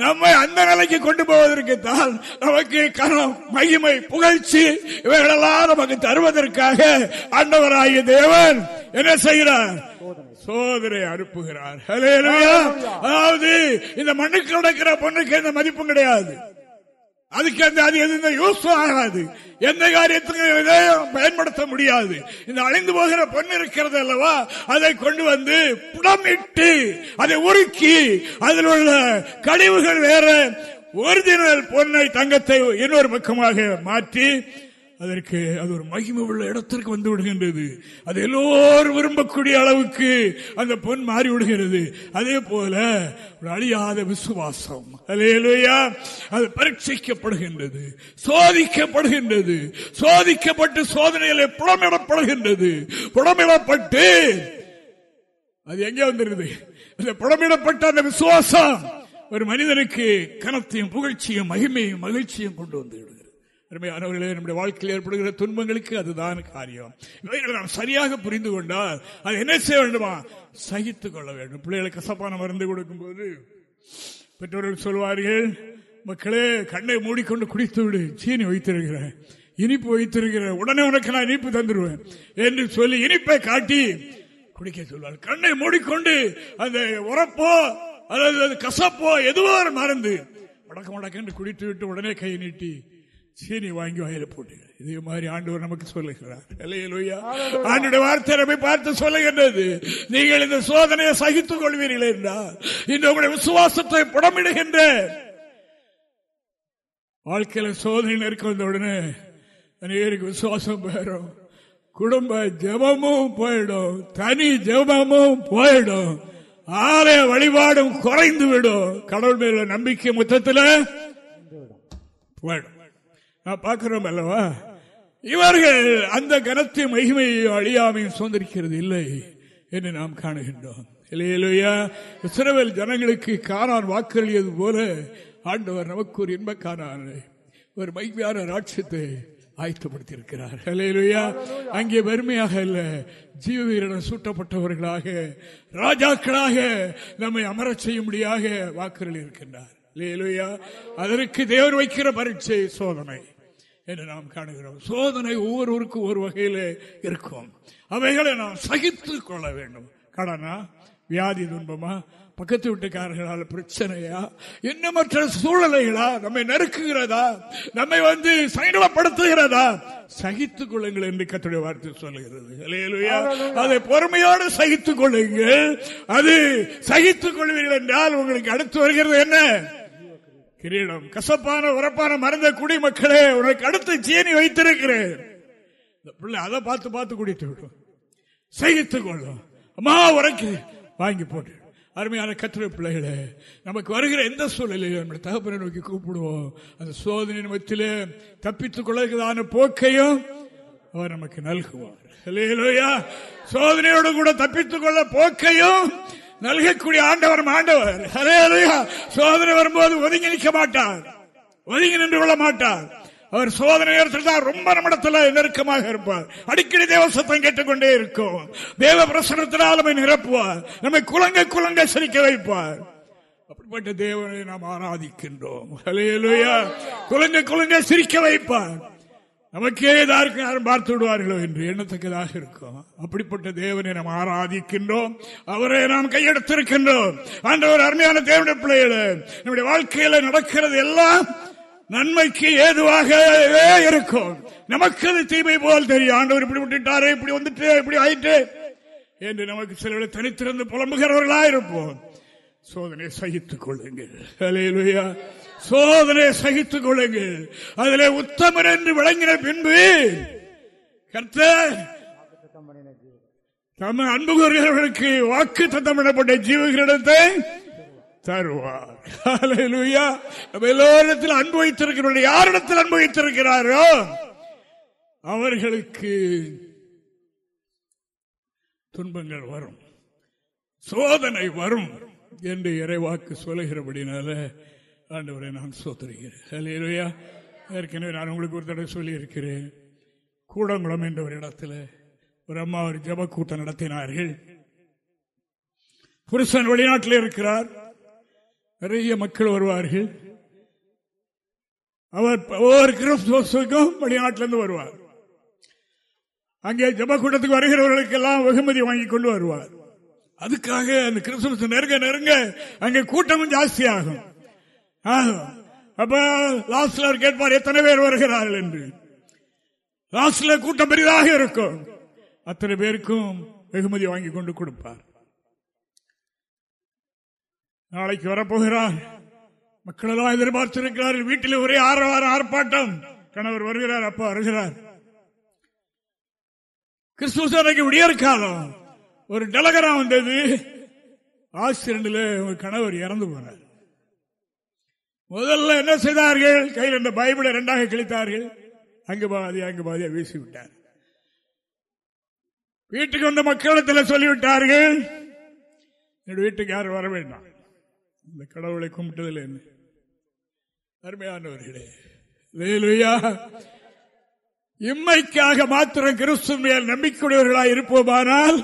நம்மை அந்த நிலைக்கு கொண்டு போவதற்கு தான் நமக்கு கனம் மகிமை புகழ்ச்சி இவைகளெல்லாம் நமக்கு தருவதற்காக அண்டவராகிய தேவன் என்ன செய்கிறார்? சோதனை அனுப்புகிறார். அதாவது இந்த மண்ணுக்கு நடக்கிற பொண்ணுக்கு எந்த மதிப்பும் கிடையாது. அதுக்கு அந்த அது எந்த யூஸ் ஆகாது. எந்த காரியத்துக்கும் பயன்படுத்த முடியாது. இந்த அழிந்து போகிற பொண்ணு இருக்கிறது அல்லவா? அதை கொண்டு வந்து புடமிட்டு அதை உருக்கி அதில் உள்ள கழிவுகள் வேற ஒரிஜினல் பொண்ணை தங்கத்தை இன்னொரு பக்கமாக மாற்றி அதற்கு அது ஒரு மகிமை உள்ள இடத்திற்கு வந்து விடுகின்றது. அது எல்லோரும் விரும்பக்கூடிய அளவுக்கு அந்த பொன் மாறி விடுகிறது. அதே போல ஒரு அழியாத விசுவாசம். அலையலுயா அது பரீட்சிக்கப்படுகின்றது. சோதிக்கப்படுகின்றது. சோதிக்கப்பட்டு சோதனைகளை புடமிடப்படுகின்றது. புடமிடப்பட்டு அது எங்கே வந்துருது அந்த புடமிடப்பட்ட அந்த விசுவாசம் ஒரு மனிதனுக்கு கனத்தையும் புகழ்ச்சியும் மகிமையும் மகிழ்ச்சியும் கொண்டு வந்து அருமையானவர்களே நம்முடைய வாழ்க்கையில் ஏற்படுகிற துன்பங்களுக்கு அதுதான் காரியம். இவைகளை நாம் சரியாக புரிந்து கொண்டால் அது என்ன செய்ய வேண்டுமா? சகித்துக் கொள்ள வேண்டும். பிள்ளைகளுக்கு கசப்பான மருந்து கொடுக்கும் போது பெற்றோர்கள் சொல்வார்கள் மக்களே கண்ணை மூடிக்கொண்டு குடித்து விடு சீனி வைத்திருக்கிறேன். இனிப்பு வைத்திருக்கிறேன். உடனே உனக்கு நான் இனிப்பு தந்துடுவேன் என்று சொல்லி இனிப்பை காட்டி குடிக்க சொல்வார் கண்ணை மூடிக்கொண்டு அந்த உரப்போ அல்லது கசப்போ எதுவோ மறந்து வடக்க வடக்கென்று குடித்து விட்டு உடனே கை நீட்டி சீனி வாங்கி வாயில போட்டு இதே மாதிரி ஆண்டவர் நமக்கு சொல்லுகிறார். ஆண்டுடைய வார்த்தை நம்மை பார்த்து சொல்லுகின்றது. நீங்கள் இந்த சோதனையை சகித்துக் கொள்வீர்கள் என்றால் இந்த உங்களுடைய விசுவாசத்தை புடமிடுகின்ற வாழ்க்கையில சோதனை நெருக்க உடனே அநேருக்கு விசுவாசம் போயிடும். குடும்ப ஜபமும் போயிடும். தனி ஜபமும் போயிடும். ஆலய வழிபாடும் குறைந்து விடும். கடவுள் மேல நம்பிக்கை மொத்தத்தில் போயிடும். நான் பார்க்கிறோம் அல்லவா? இவர்கள் அந்த கனத்தை மகிமையை அழியாமையும் சுதந்திரிக்கிறது இல்லை என்று நாம் காணுகின்றோம். இல்லையிலையா இஸ்ரவேல் ஜனங்களுக்கு காணான் வாக்களியது போல ஆண்டவர் நமக்கு ஒரு இன்ப காணான் ஒரு மகிமையான ராட்சத்தை ஆயத்தப்படுத்தியிருக்கிறார். அலையிலுயா அங்கே வறுமையாக இல்லை ஜீவ வீரன சூட்டப்பட்டவர்களாக ராஜாக்களாக நம்மை அமரச் செய்யும்படியாக வாக்குகள் இருக்கின்றார். அதற்கு தேவர் வைக்கிற பரீட்சை சோதனை என்று நாம் காணுகிறோம். சோதனை ஒவ்வொருவருக்கும் ஒரு வகையில் இருக்கும். அவைகளை நாம் சகித்துக் கொள்ள வேண்டும். கடனா? வியாதி துன்பமா? பக்கத்து வீட்டுக்காரர்களால் பிரச்சனையா? இன்னமற்ற சூழ்நிலைகளா? நம்மை நெருக்குகிறதா? நம்மை வந்து சங்கடப்படுத்துகிறதா சகித்துக் கொள்ளுங்கள் என்று கத்துடைய வார்த்தை சொல்லுகிறது. அதை பொறுமையோடு சகித்துக் கொள்ளுங்கள். அது சகித்துக் கொள்வீர்கள் என்றால் உங்களுக்கு அடுத்து வருகிறது என்ன? கிரீடம். கசப்பான உரப்பான மருந்த குடிமக்களே உனக்கு அடுத்து சீனி வைத்திருக்கிறேன். பிள்ளை அதை பார்த்து பார்த்து குடித்து விடும். சகித்துக் கொள்ளும். அம்மா உரைக்கு வாங்கி போட்டு அருமையான கத்திர பிள்ளைகளே நமக்கு வருகிற எந்த சூழலையும் நம்முடைய தகப்பனை நோக்கி கூப்பிடுவோம். அந்த சோதனை மத்தியிலே தப்பித்துக் கொள்வதற்கான போக்கையும் அவர் நமக்கு நல்குவார். சோதனையோடு கூட தப்பித்துக் கொள்ள போக்கையும் நல்கக்கூடிய ஆண்டவர் ஆண்டவர் சோதனை வரும்போது ஒதுங்கி நிற்க மாட்டார். ஒதுங்கி நின்று கொள்ள மாட்டார். அவர் சோதனை நேரத்தில் தான் ரொம்ப நம்மிடத்தில் நெருக்கமாக இருப்பார். அடிக்கடி தேவ சத்தம் கேட்டுக்கொண்டே இருக்கும். தேவ பிரசனத்தினால் நம்மை நிரப்புவார். நம்மை குலங்க குலங்க சிரிக்க வைப்பார். அப்படிப்பட்ட தேவனை நாம் ஆராதிக்கின்றோம். குலங்க குலங்க சிரிக்க வைப்பார். நமக்கே ஏதாருக்கு யாரும் பார்த்து விடுவார்களோ என்று எண்ணத்தக்கதாக இருக்கும். அப்படிப்பட்ட தேவனை நாம் ஆராதிக்கின்றோம். அவரை நாம் கையெடுத்திருக்கின்றோம். ஒரு அருமையான தேவனுடைய பிள்ளைகளை நம்முடைய வாழ்க்கையில நடக்கிறது எல்லாம் நன்மைக்கு ஏதுவாகவே இருக்கும். நமக்கு அது தீமை போல் தெரியும். ஆண்டவர் இப்படி விட்டுட்டாரு இப்படி வந்துட்டு இப்படி ஆயிட்டு என்று நமக்கு சில தனித்திருந்து புலம்புகிறவர்களா இருப்போம் சோதனை சகித்துக் கொள்ளுங்கள். சோதனை சகித்துக் கொள்ளுங்கள். அதிலே உத்தமர் என்று விளங்கின பின்பு கர்த்தர் தம் அன்பு கூறுகிறவர்களுக்கு வாக்கு தத்தமிடப்பட்ட ஜீவகிரிடத்தை தருவார். எல்லோரிடத்தில் அன்பு வைத்திருக்கிறவர்கள் யாரிடத்தில் அன்பு வைத்திருக்கிறாரோ அவர்களுக்கு துன்பங்கள் வரும். சோதனை வரும் என்று இறைவாக்கு சொல்லுகிறபடினால ஆண்டவரை நான் சோதரிக்கிறேன் ஏற்கனவே நான் உங்களுக்கு ஒரு தடவை சொல்லியிருக்கிறேன். கூடங்குளம் என்ற ஒரு இடத்துல ஒரு அம்மா ஒரு ஜப கூட்டம் நடத்தினார்கள். புருஷன் வெளிநாட்டில் இருக்கிறார். நிறைய மக்கள் வருவார்கள். அவர் ஒவ்வொரு கிறிஸ்துவசுக்கும் வெளிநாட்டிலிருந்து வருவார். அங்கே ஜப கூட்டத்துக்கு வருகிறவர்களுக்கு எல்லாம் வெகுமதி வாங்கி கொண்டு வருவார். அதுக்காக அந்த கிறிஸ்துமஸ் நெருங்க நெருங்க அங்கே கூட்டமும் ஜாஸ்தி ஆகும் அப்ப லாஸ்ட்ல கேட்பார் எத்தனை பேர் வருகிறார்கள் என்று. லாஸ்ட்ல கூட்டம் பெரிதாக இருக்கும். அத்தனை பேருக்கும் வெகுமதி வாங்கி கொண்டு கொடுப்பார். நாளைக்கு வரப்போகிறார். மக்கள் எல்லாம் எதிர்பார்த்திருக்கிறார்கள். வீட்டில் ஒரே ஆரவார ஆர்ப்பாட்டம். கணவர் வருகிறார் அப்பா வருகிறார். கிறிஸ்துவ விடியற் காலம் ஒரு டெலகரா வந்தது. ஆக்சிடென்ட்ல ஒரு கணவர் இறந்து போனார் முதல்ல என்ன செய்தார்கள்? கையில் இந்த பைபிளை இரண்டாக கிழித்தார்கள். அங்கு பாதி அங்கு பாதியா வீசி விட்டார் வீட்டுக்கு வந்த மக்களிடத்தில் சொல்லிவிட்டார்கள் என்னுடைய வீட்டுக்கு யாரும் வர வேண்டாம். இந்த கடவுளை கும்பிட்டதில் என்ன? அருமையானவர்களே இம்மைக்காக மாத்திரம் கிறிஸ்து மேல் நம்பிக்கையுடையவர்களாக இருப்போமானால்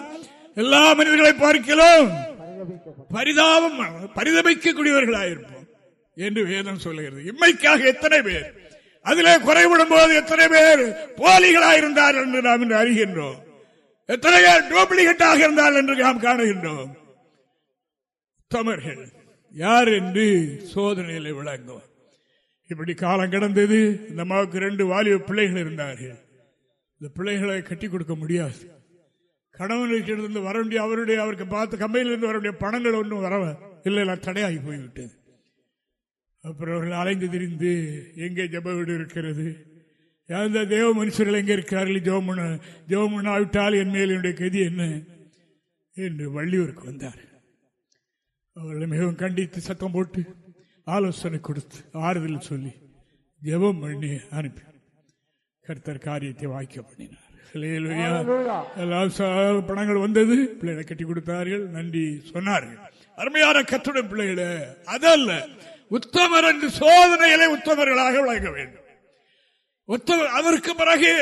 எல்லா மனிதர்களை பார்க்கலாம் பரிதாபம் பரிதமிக்கக்கூடியவர்களாக இருப்போம். என்று வேதம் சொல்லுகிறது. இம்மைக்காக எத்தனை பேர்? அதிலே குறைவிடும் போது எத்தனை பேர் போலிகளாக இருந்தார் என்று நாம் இன்று அறிகின்றோம். எத்தனை பேர் டூப்ளிகேட்டாக இருந்தார்கள் என்று நாம் காணுகின்றோம். தமிழர்கள் யார் என்று சோதனையில் விளங்கும் இப்படி காலம் கடந்தது இந்த அம்மாவுக்கு ரெண்டு வாலிப பிள்ளைகள் இருந்தார்கள். இந்த பிள்ளைகளை கட்டி கொடுக்க முடியாது. கணவனுக்கு இருந்து வர வேண்டிய அவருடைய அவருக்கு பார்த்து கம்பெனியிலிருந்து வர வேண்டிய பணங்கள் ஒன்றும் வர இல்லை தடையாகி போய்விட்டது. அப்புறம் அவர்கள் அலைந்து திரிந்து எங்கே ஜப வீடு இருக்கிறது? அந்த தேவ மனுஷர்கள் எங்கே இருக்கிறார்கள்? ஜோமுன ஜோமுன் ஆவிட்டால் என் மேல் என்னுடைய கதி என்ன? என்று வள்ளியூருக்கு வந்தார். அவர்களை மிகவும் கண்டித்து சத்தம் போட்டு ஆலோசனை கொடுத்து ஆறுதல் சொல்லி ஜெபம் பண்ணி அனுப்பி கர்த்தர் காரியத்தை வாய்க்க பண்ணினார். பணங்கள் வந்தது. பிள்ளைகளை கட்டி கொடுத்தார்கள். நன்றி சொன்னார்கள். அருமையான கத்துடன் பிள்ளைகளை அதல்ல. உத்தமர் என்று சோதனைகளை உத்தமர்களாக வழங்க வேண்டும். உத்தமர் அதற்கு பிறகு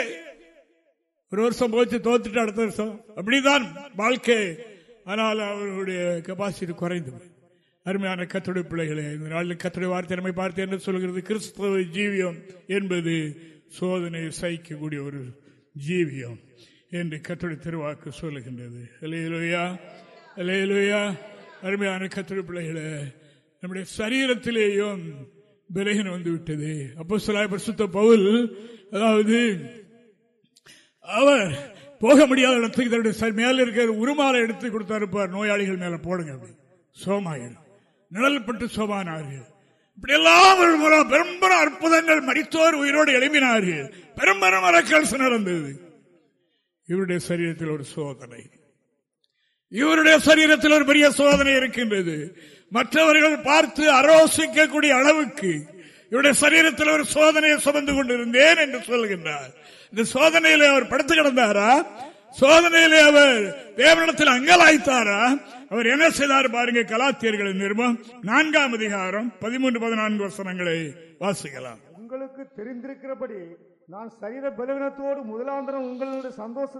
ஒரு வருஷம் போச்சு தோத்துட்டு அடுத்த வருஷம். அப்படிதான் வாழ்க்கை. ஆனால் அவர்களுடைய கெப்பாசிட்டி குறைந்து அருமையான கத்துடைய பிள்ளைகளே இந்த நாளில் கத்துடைய வார்த்தை நம்மை பார்த்து என்ன சொல்கிறது? கிறிஸ்தவ ஜீவியம் என்பது சோதனை சகிக்கக்கூடிய ஒரு ஜீவியம் என்று கத்துடைய திருவாக்கு சொல்லுகின்றது. அலையலுயா அலையலுயா அருமையான கத்துடைய பிள்ளைகளை நம்முடைய சரீரத்திலேயும் விலகின வந்து விட்டது அப்போ சிலாய் பிரசுத்த பவுல் அதாவது அவர் போக முடியாத இடத்துக்கு தன்னுடைய மேல இருக்கிற உருமாலை எடுத்து கொடுத்தாருப்பார் நோயாளிகள் மேல போடுங்க அப்படி. நிழல் பட்டு சோமானார்கள். இப்படி எல்லாம் பெரும்பெரும் அற்புதங்கள் மடித்தோர் உயிரோடு எழுப்பினார்கள் பெரும்பெரும் அரக்கல்ஸ் நடந்தது. இவருடைய சரீரத்தில் ஒரு சோதனை. இவருடைய சரீரத்தில் ஒரு பெரிய சோதனை இருக்கின்றது. மற்றவர்கள் பார்த்து அரோசிக்கக்கூடிய அளவுக்கு இவருடைய சரீரத்தில் ஒரு சோதனையை சுமந்து கொண்டிருந்தேன் என்று சொல்கின்றார். இந்த சோதனையிலே அவர் படுத்து கிடந்தாரா? சோதனையிலே அவர் தேவனிடத்தில் அங்கலாய்த்தாரா? அவர் என்ன செய்தார் பாருங்க கலாத்தியர்களின் நிருபம். நான்காம் அதிகாரம் பதிமூன்று பதினான்கு வசனங்களை வாசிக்கலாம். உங்களுக்கு தெரிந்திருக்கிறபடி நான் சரீர பலவீனத்தோடு முதலாந்தரம் உங்களுடைய சந்தோஷ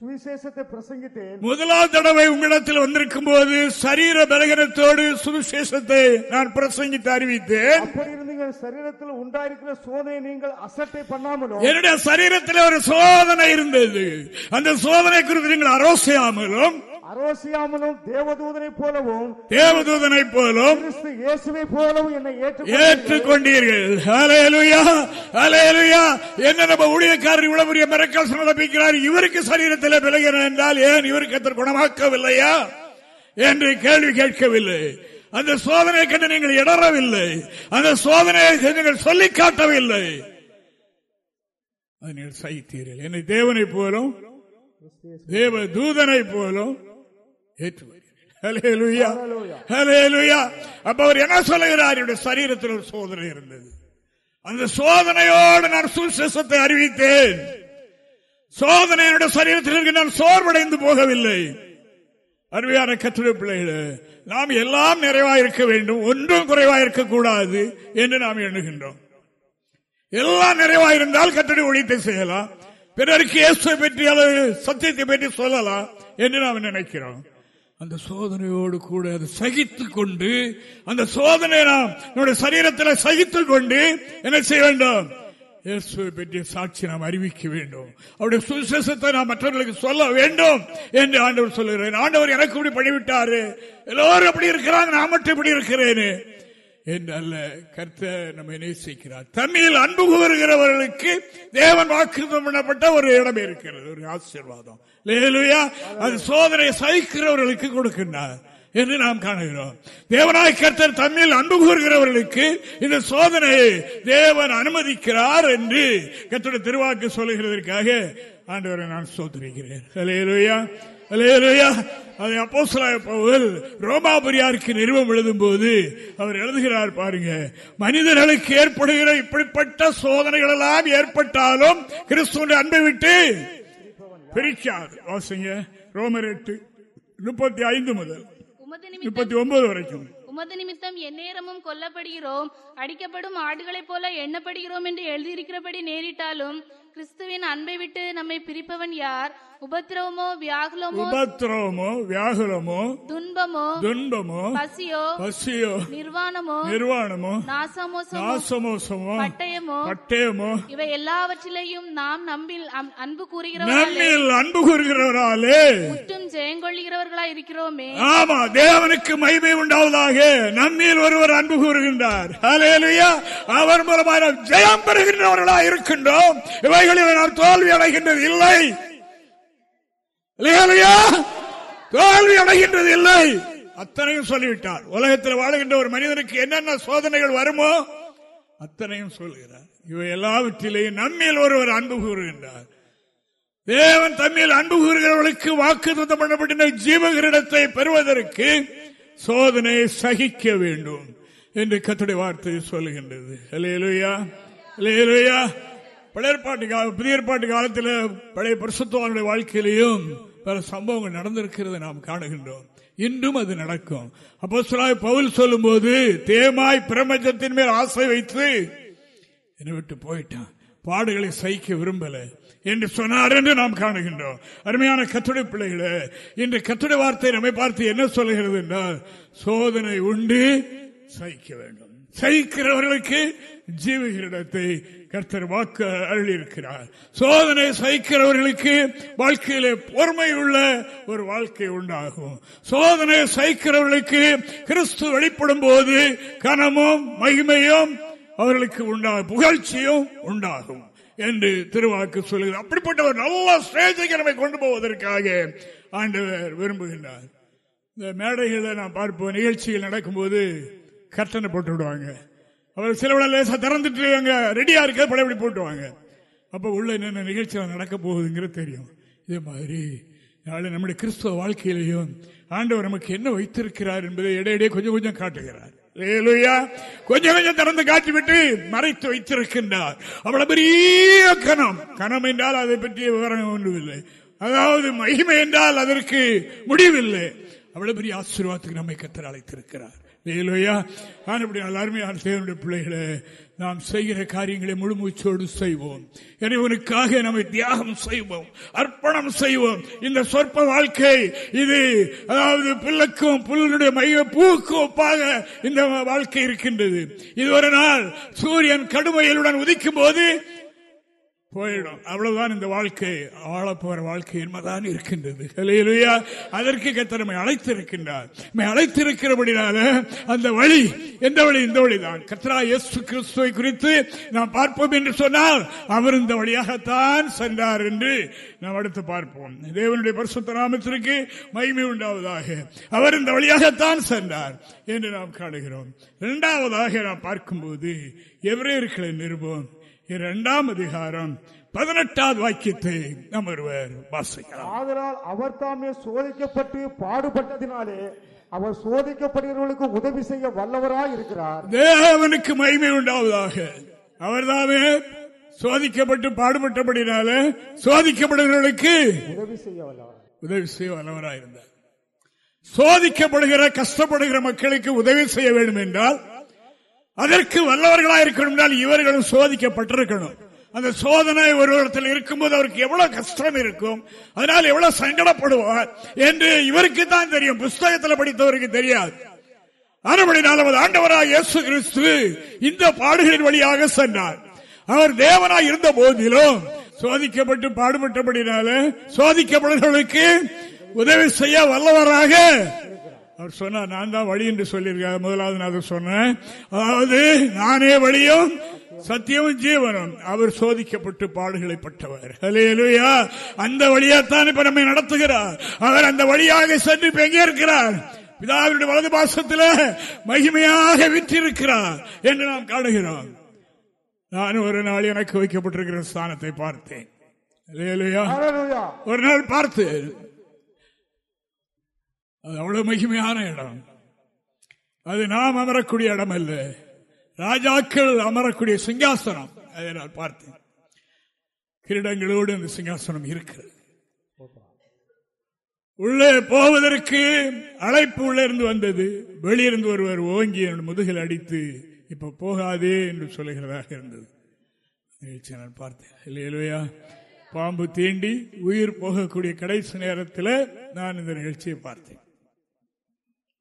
சுவிசேஷத்தை பிரசங்கித்தேன். முதலாவது தடவை உங்களிடத்தில் வந்திருக்கும் போது சரீர பலகனத்தோடு சுவிசேஷத்தை நான் பிரசங்கித்து அறிவித்தேன். சரீரத்தில் உண்டாயிருக்கிற சோதனை நீங்கள் அசட்டை பண்ணாமலும் என்னுடைய சரீரத்தில் ஒரு சோதனை இருந்தது. அந்த சோதனை குறித்து நீங்கள் அரோசியாமலும் அரோசியாமலும் தேவதூதனை போலவும் தேவதூதனை போலும் இயேசுவை போலவும் என்னை ஏற்றுக்கொண்டீர்கள். என்ன நம்ம ஊழியக்காரர் இவ்வளவு பெரிய மிரக்கல் சமர்ப்பிக்கிறார்? இவருக்கு சரீரத்தில் விலகிறேன் என்றால் ஏன் இவருக்கு குணமாக்கவில்லையா? என்று கேள்வி கேட்கவில்லை. அந்த சோதனை கண்டு நீங்கள் இடரவில்லை அந்த சோதனையை நீங்கள் சொல்லி காட்டவில்லை. அதனை சகித்தீர்கள். என்னை தேவனை போலும் தேவ தூதனை போலும் ஏற்றுவார். அப்ப அவர் என்ன சொல்லுகிறார்? என்னுடைய சரீரத்தில் ஒரு சோதனை இருந்தது. அந்த சோதனையோடு நான் சுசேஷத்தை அறிவித்தேன். சோதனையுடைய சரீரத்தில் நான் சோர்வடைந்து போகவில்லை. அருமையான கற்றுரை பிள்ளைகள் நாம் எல்லாம் நிறைவாயிருக்க வேண்டும். ஒன்றும் குறைவாயிருக்க கூடாது என்று நாம் எண்ணுகின்றோம். எல்லாம் நிறைவாயிருந்தால் கட்டளை ஒழித்தை செய்யலாம். பிறருக்கு இயேசுவை பற்றி அல்லது சத்தியத்தை பற்றி சொல்லலாம் என்று நாம் நினைக்கிறோம். அந்த சோதனையோடு கூட அதை சகித்துக் கொண்டு அந்த சோதனை நாம் நம்முடைய சரீரத்தில் சகித்துக் கொண்டு என்ன செய்ய வேண்டும்? இயேசுவை பற்றிய சாட்சி நாம் அறிவிக்க வேண்டும். அவருடைய சுவிசேஷத்தை நாம் மற்றவர்களுக்கு சொல்ல வேண்டும் என்று ஆண்டவர் சொல்லுகிறேன் ஆண்டவர் எனக்கு இப்படி பண்ணிவிட்டாரு. எல்லோரும் அப்படி இருக்கிறாங்க நான் மட்டும் இப்படி இருக்கிறேன்னு. என்று அல்ல கர்த்த நம்மை நேசிக்கிறார். தண்ணியில் அன்பு கூறுகிறவர்களுக்கு தேவன் வாக்குறுதம் பண்ணப்பட்ட ஒரு இடம் இருக்கிறது ஒரு ஆசீர்வாதம். அது சோதனை சகிக்கிறவர்களுக்கு கொடுக்கின்றார் என்று நாம் காணுகிறோம். தேவனாய் கர்த்தர் தம்மில் அன்பு கூறுகிறவர்களுக்கு இந்த சோதனையை தேவன் அனுமதிக்கிறார் என்று கத்தோட திருவாக்கு சொல்லுகிறதற்காக ஆண்டவரை நான் சோதரிக்கிறேன் அதை அப்போ பவுல் ரோமாபுரியாருக்கு நிறுவம் எழுதும் போது அவர் எழுதுகிறார் பாருங்க மனிதர்களுக்கு ஏற்படுகிற இப்படிப்பட்ட சோதனைகள் எல்லாம் ஏற்பட்டாலும் கிறிஸ்துவ அன்பை விட்டு பிரிக்காது. வாசிங்க ரோமர் எட்டு முப்பத்தி ஐந்து முதல் முப்பத்தி ஒன்பது வரைக்கும். உமது நிமித்தம் எந்நேரமும் கொல்லப்படுகிறோம். அடிக்கப்படும் ஆடுகளைப் போல எண்ணப்படுகிறோம் என்று எழுதியிருக்கிறபடி நேரிட்டாலும் கிறிஸ்துவின் அன்பை விட்டு நம்மை பிரிப்பவன் யார்? உபத்திரவமோ வியாகுலமோ உபத்திரவமோ வியாகுலமோ துன்பமோ துன்பமோ பசியோ பசியோ நிர்வாணமோ நிர்வாணமோ நாசமோசமோ பட்டயமோ பட்டயமோ இவை எல்லாவற்றிலையும் நாம் நம்பில் அன்பு கூறுகிறவர்கள். அன்பு கூறுகிறவராலே. முற்றும் ஜெயங்கொள்ளுகிறவர்களா இருக்கிறோமே ஆமா தேவனுக்கு மகிமை உண்டாவதாக நம்மில் ஒருவர் அன்பு கூறுகின்றார். அவர் மூலமாக ஜெயம் பெறுகின்றவர்களா இருக்கின்றோம் இவைகளில் நாம் தோல்வி அடைகின்றது இல்லை. தோல்வி அடைகின்றது இல்லை. அத்தனையும் சொல்லிவிட்டார். உலகத்தில் வாழுகின்ற ஒரு மனிதனுக்கு என்னென்ன சோதனைகள் வருமோ அத்தனையும் சொல்லுகிறார் இவை எல்லாவற்றிலேயும் நம்மில் ஒருவர் அன்பு கூறுகின்றார். தேவன் தம்மில் அன்பு கூறுகிறவர்களுக்கு வாக்கு தந்தம் பண்ணப்பட்ட ஜீவகிரிடத்தை பெறுவதற்கு சோதனை சகிக்க வேண்டும் என்று கத்துடைய வார்த்தை சொல்லுகின்றது. அலையலுயா! அலையலுயா! பழையற்பாட்டு புதிய ஏற்பாட்டு காலத்தில் பழைய பரிசுத்தவானுடைய வாழ்க்கையிலையும் பல சம்பவங்கள் நடந்திருக்கிறது நாம் காணுகின்றோம். இன்றும் அது நடக்கும். அப்போ சொல்லாய் பவுல் சொல்லும் போது தேமாய் பிரபஞ்சத்தின் மேல் ஆசை வைத்து என்னை விட்டு போயிட்டான். பாடுகளை சகிக்க விரும்பல. என்று சொன்னார் என்று நாம் காணுகின்றோம். அருமையான கத்துடை பிள்ளைகளே இன்று கத்துடை வார்த்தை நம்மை பார்த்து என்ன சொல்லுகிறது என்றால் சோதனை உண்டு சகிக்க வேண்டும். சகிக்கிறவர்களுக்கு ஜீவகிரிடத்தை கர்த்தர் வாக்கு அருளியிருக்கிறார். சோதனை சகிக்கிறவர்களுக்கு வாழ்க்கையிலே பொறுமை உள்ள ஒரு வாழ்க்கை உண்டாகும். சோதனை சகிக்கிறவர்களுக்கு கிறிஸ்து வெளிப்படும் போது கனமும் மகிமையும் அவர்களுக்கு உண்டாகும் புகழ்ச்சியும் உண்டாகும் என்று திருவாக்கு சொல்லுகிறார் அப்படிப்பட்ட ஒரு நல்ல ஸ்டேஜுக்கு நம்மை கொண்டு போவதற்காக ஆண்டவர் விரும்புகின்றார். இந்த மேடைகளில் நான் பார்ப்போம் நிகழ்ச்சிகள் நடக்கும்போது கட்டணை போட்டு விடுவாங்க. அவர் சில லேசா திறந்துட்டு அங்க ரெடியா இருக்க படைப்படி போட்டுவாங்க அப்ப உள்ள என்னென்ன நிகழ்ச்சிகள் நடக்க போகுதுங்கிறது தெரியும். இதே மாதிரி நாளை நம்முடைய கிறிஸ்துவ வாழ்க்கையிலையும் ஆண்டவர் நமக்கு என்ன வைத்திருக்கிறார் என்பதை இடையிடையே கொஞ்சம் கொஞ்சம் காட்டுகிறார். கொஞ்சம் கொஞ்சம் திறந்து காட்டிவிட்டு மறைத்து வைத்திருக்கின்றார். அவ்வளவு பெரிய கணம். கணம் என்றால் அதை பற்றிய விவரம் ஒன்றுமில்லை. அதாவது மகிமை என்றால் அதற்கு முடிவில்லை. அவ்வளவு பெரிய ஆசீர்வாதத்துக்கு நம்மை கத்தர் அழைத்திருக்கிறார். இல்லையா அருமையான தேவனுடைய பிள்ளைகளை நாம் செய்கிற காரியங்களை முழுமூச்சோடு செய்வோம். இறைவனுக்காக நம்மை தியாகம் செய்வோம் அர்ப்பணம் செய்வோம். இந்த சொற்ப வாழ்க்கை இது அதாவது பிள்ளைக்கும் புல்லனுடைய மைய பூக்கும் ஒப்பாக இந்த வாழ்க்கை இருக்கின்றது. இது ஒரு நாள் சூரியன் கடுமையிலுடன் உதிக்கும் போது போயிடும். அவ்வளவுதான் இந்த வாழ்க்கை. ஆளப்போற வாழ்க்கை என்பதான் இருக்கின்றது. அதற்கு கத்தனமை அழைத்திருக்கின்றார். அழைத்திருக்கிறபடினால அந்த வழி எந்த வழி? இந்த வழிதான். கத்ரா இயேசு கிறிஸ்துவை குறித்து நாம் பார்ப்போம் என்று சொன்னால் அவர் இந்த வழியாகத்தான் சென்றார் என்று நாம் அடுத்து பார்ப்போம். தேவனுடைய பரிசுத்த நாமத்திற்கு மகிமை உண்டாவதாக. அவர் இந்த வழியாகத்தான் சென்றார் என்று நாம் காணுகிறோம். இரண்டாவதாக நாம் பார்க்கும்போது எவரேர்களை நிறுவோம் இரண்டாம் அதிகாரம் பதினெட்டாவது வாக்கியத்தை நம்ம ஒருவர் வாசிக்கலாம். ஆதலால் அவர் தாமே சோதிக்கப்பட்டு பாடுபட்டதினாலே அவர் சோதிக்கப்படுகிறவர்களுக்கு உதவி செய்ய வல்லவராய் இருக்கிறார். தேவனுக்கு மகிமை உண்டாவதாக. அவர்தாமே சோதிக்கப்பட்டு பாடுபட்டபடினால சோதிக்கப்படுகிறவர்களுக்கு உதவி செய்ய வல்லவர் உதவி செய்ய வல்லவராயிருந்தார் சோதிக்கப்படுகிற கஷ்டப்படுகிற மக்களுக்கு உதவி செய்ய வேண்டும் என்றால் அதற்கு வல்லவர்களாக இருக்கணும் என்றால் இவர்களும் சோதிக்கப்பட்டிருக்கணும். அந்த சோதனை ஒரு இடத்தில் இருக்கும்போது அவருக்கு எவ்வளவு கஷ்டம் இருக்கும் அதனால் எவ்வளவு சங்கடப்படுவார் என்று இவருக்கு தான் தெரியும். புஸ்தகத்தில் படித்தவருக்கு தெரியாது. ஆனபடினால் நாலாவது ஆண்டவராக இயேசு கிறிஸ்து இந்த பாடுகளின் வழியாக சென்றார். அவர் தேவனாய் இருந்த போதிலும் சோதிக்கப்பட்டு பாடுபட்டபடினால சோதிக்கப்படுகளுக்கு உதவி செய்ய வல்லவராக அவர் சொன்னார் நான் தான் வழி என்று சொல்லியிருக்கார். முதலாவது நான் அதை சொன்னேன். அதாவது நானே வழியும் சத்தியமும் ஜீவனும். அவர் சோதிக்கப்பட்டு பாடுகளை பட்டவர். ஹalleluya. அந்த வழியாத்தான் இப்ப நம்மை நடத்துகிறார். அவர் அந்த வழியாக சென்று இப்ப எங்கே இருக்கிறார்? பிதாவினுடைய வலது பாசத்தில் மகிமையாக விற்றிருக்கிறார் என்று நாம் காணுகிறோம். நான் ஒரு நாள் எனக்கு வைக்கப்பட்டிருக்கிற ஸ்தானத்தை பார்த்தேன். ஒரு நாள் பார்த்து அது அவ்வளவு மகிமையான இடம். அது நாம் அமரக்கூடிய இடம் அல்ல ராஜாக்கள் அமரக்கூடிய சிங்காசனம். அதை நான் பார்த்தேன். கிரீடங்களோடு அந்த சிங்காசனம் இருக்கிறது. உள்ளே போவதற்கு அழைப்பு உள்ளே இருந்து வந்தது. வெளியிருந்து ஒருவர் ஓங்கி என் முதுகில் அடித்து இப்ப போகாதே என்று சொல்லுகிறதாக இருந்தது. நிகழ்ச்சியை நான் பார்த்தேன். இல்லையா பாம்பு தீண்டி உயிர் போகக்கூடிய கடைசி நேரத்தில் நான் இந்த நிகழ்ச்சியை பார்த்தேன்.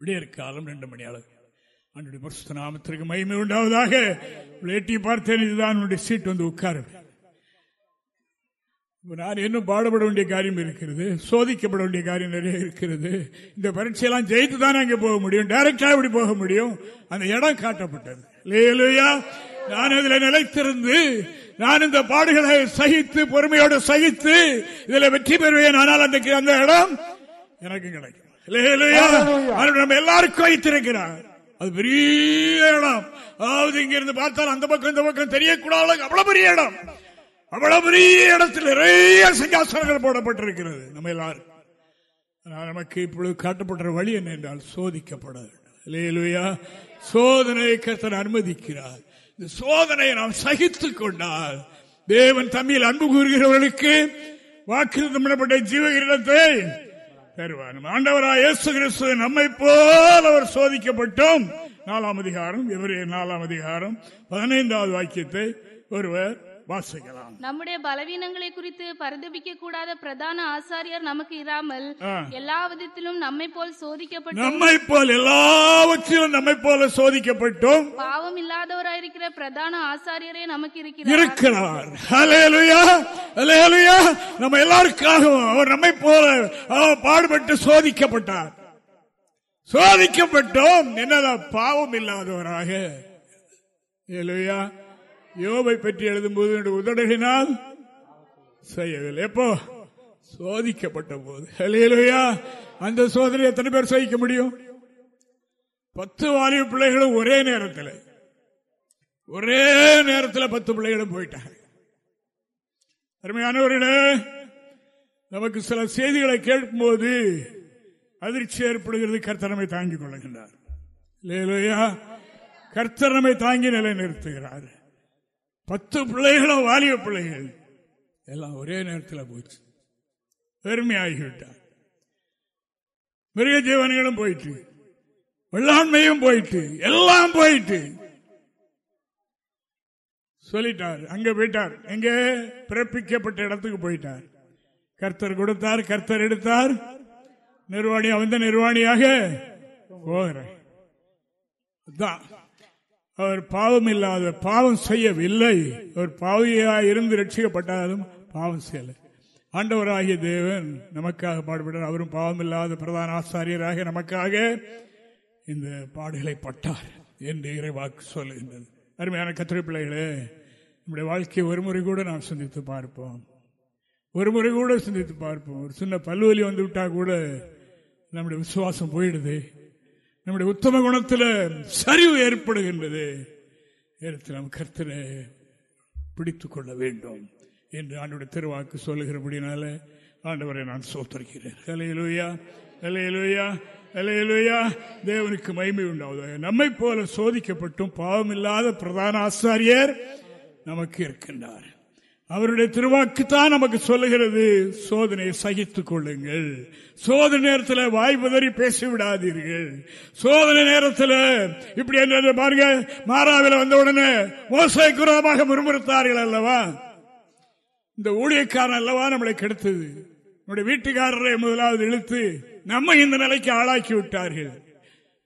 விடியற்காலம் ரெண்டு மணி அளவு. அன்றைய பரிசுத்த நாமத்திற்கு மகிமை உண்டாவதாக. எட்டி பார்த்தேன் இதுதான் உன்னுடைய சீட் வந்து உட்காரு. நான் இன்னும் பாடுபட வேண்டிய காரியம் இருக்கிறது சோதிக்கப்பட வேண்டிய காரியம் நிறைய இருக்கிறது. இந்த பரீட்சையெல்லாம் ஜெயித்து தானே அங்கே போக முடியும் டைரக்டா எப்படி போக முடியும்? அந்த இடம் காட்டப்பட்டது. இல்லையா நான் அதில் நிலைத்திருந்து நான் இந்த பாடுகளை சகித்து பொறுமையோடு சகித்து இதில் வெற்றி பெறுவேன். ஆனால் அன்றைக்கு அந்த இடம் எனக்கு கிடைக்கும். நம்ம எல்லாருக்கும் வைத்திருக்கிறார் அது பெரிய இடம். அதாவது இங்க இருந்து பார்த்தால் அந்த பக்கம் இந்த பக்கம் தெரியக்கூடாது. அவ்வளவு பெரிய இடம். அவ்வளவு பெரிய இடத்தில் நிறைய சிங்காசனங்கள் போடப்பட்டிருக்கிறது. நம்ம எல்லாரும் நமக்கு இப்பொழுது காட்டப்பட்ட வழி என்ன என்றால் சோதிக்கப்பட இல்லையா சோதனை கர்த்தர் அனுமதிக்கிறார். இந்த சோதனையை நாம் சகித்துக் கொண்டால் தேவன் தம்மியில் அன்பு கூறுகிறவர்களுக்கு வாக்குறுதி பண்ணப்பட்ட ஜீவகிரத்தை தருவார் ஆண்டவராய் இயேசு கிறிஸ்து நம்மை போல் அவர் சோதிக்கப்பட்டோம். நாலாம் அதிகாரம் இவரே நாலாம் அதிகாரம். பதினைந்தாவது வாக்கியத்தை ஒருவர் வாசிக்கலாம். நம்முடைய பலவீனங்களை குறித்து பரிதபிக்க கூடாத பிரதான ஆசாரியர் நமக்கு இராமல். எல்லா விதத்திலும் நம்மை போல் சோதிக்கப்பட்டு நம்மை போல் எல்லாவற்றிலும் நம்மை போல சோதிக்கப்பட்டோம் பாவம் இல்லாதவராயிருக்கிற பிரதான ஆசாரியரே நமக்கு இருக்கிறார். இருக்கிறார். ஹalleluya ஹalleluya. நம்ம எல்லாருக்காகவும் அவர் நம்மை போல பாடுபட்டு சோதிக்கப்பட்டார். சோதிக்கப்பட்டோம். என்னதான் பாவம் இல்லாதவராக. ஹalleluya. யோபை பற்றி எழுதும்போது என்னுடைய உதடுகினால் செய்யவில்லை எப்போ? சோதிக்கப்பட்ட போது. இல்லையா அந்த சோதனை எத்தனை பேர் சகிக்க முடியும்? பத்து வாலிப பிள்ளைகளும் ஒரே நேரத்தில் ஒரே நேரத்தில் பத்து பிள்ளைகளும் போயிட்டாங்க. அருமையானவர்களே நமக்கு சில செய்திகளை கேட்கும்போது அதிர்ச்சி ஏற்படுகிறது. கர்த்தனமை தாங்கிக் கொள்ளுகின்றார். இல்லையா கர்த்தனமை தாங்கி நிலை நிறுத்துகிறார் பத்து பிள்ளைகளும் வாலிய பிள்ளைகள். எல்லாம் ஒரே நேரத்தில் போச்சு பெருமையாகிவிட்டார். மிருக ஜீவன்களும் போயிட்டு வெள்ளாண்மையும் போயிட்டு எல்லாம் போயிட்டு. சொல்லிட்டார் அங்க போயிட்டார். எங்க? பிறப்பிக்கப்பட்ட இடத்துக்கு போயிட்டார். கர்த்தர் கொடுத்தார் கர்த்தர் எடுத்தார். நிர்வாணி வந்த நிர்வாணியாக போகிறேன் அதான். அவர் பாவம் இல்லாத பாவம் செய்யவில்லை. அவர் பாவியாக இருந்து ரட்சிக்கப்பட்டாலும் பாவம் செய்யலை. ஆண்டவராகிய தேவன் நமக்காக பாடுபட்டார். அவரும் பாவம் இல்லாத பிரதான ஆசாரியராக நமக்காக இந்த பாடுகளை பட்டார் என்று இறைவாக்கு சொல்லுகின்றது. அருமையான கத்திரை பிள்ளைகளே நம்முடைய வாழ்க்கையை ஒரு முறை கூட நாம் சிந்தித்து பார்ப்போம். ஒரு முறை கூட சிந்தித்து பார்ப்போம். ஒரு சின்ன பல்வலி வந்து விட்டால் கூட நம்முடைய விசுவாசம் போயிடுது. நம்முடைய உத்தம குணத்தில் சரிவு ஏற்படுகின்றது. நம் கர்த்தனை கர்த்தரை கொள்ள வேண்டும் என்று ஆண்டோட திருவாக்கு சொல்லுகிறபடினால ஆண்டவரை நான் சோத்தரிக்கிறேன். அலையலுயா அலையலுயா அலையலுயா தேவனுக்கு மகிமை உண்டாவது நம்மை போல சோதிக்கப்பட்டும் பாவமில்லாத பிரதான ஆசாரியர் நமக்கு இருக்கின்றார். அவருடைய திருவாக்குத்தான் நமக்கு சொல்லுகிறது. சோதனையை சகித்துக் கொள்ளுங்கள். சோதனை நேரத்தில் வாய் பதறி பேசிவிடாதீர்கள். சோதனை நேரத்தில் இப்படி என்ன பாருங்க மாறாவில் வந்த உடனே மோசை குரமாக முறுமுறுத்தார்கள் அல்லவா? இந்த ஊழியக்காரன் அல்லவா நம்மளை கெடுத்தது? நம்முடைய வீட்டுக்காரரை முதலாவது இழுத்து நம்ம இந்த நிலைக்கு ஆளாக்கி விட்டார்கள்.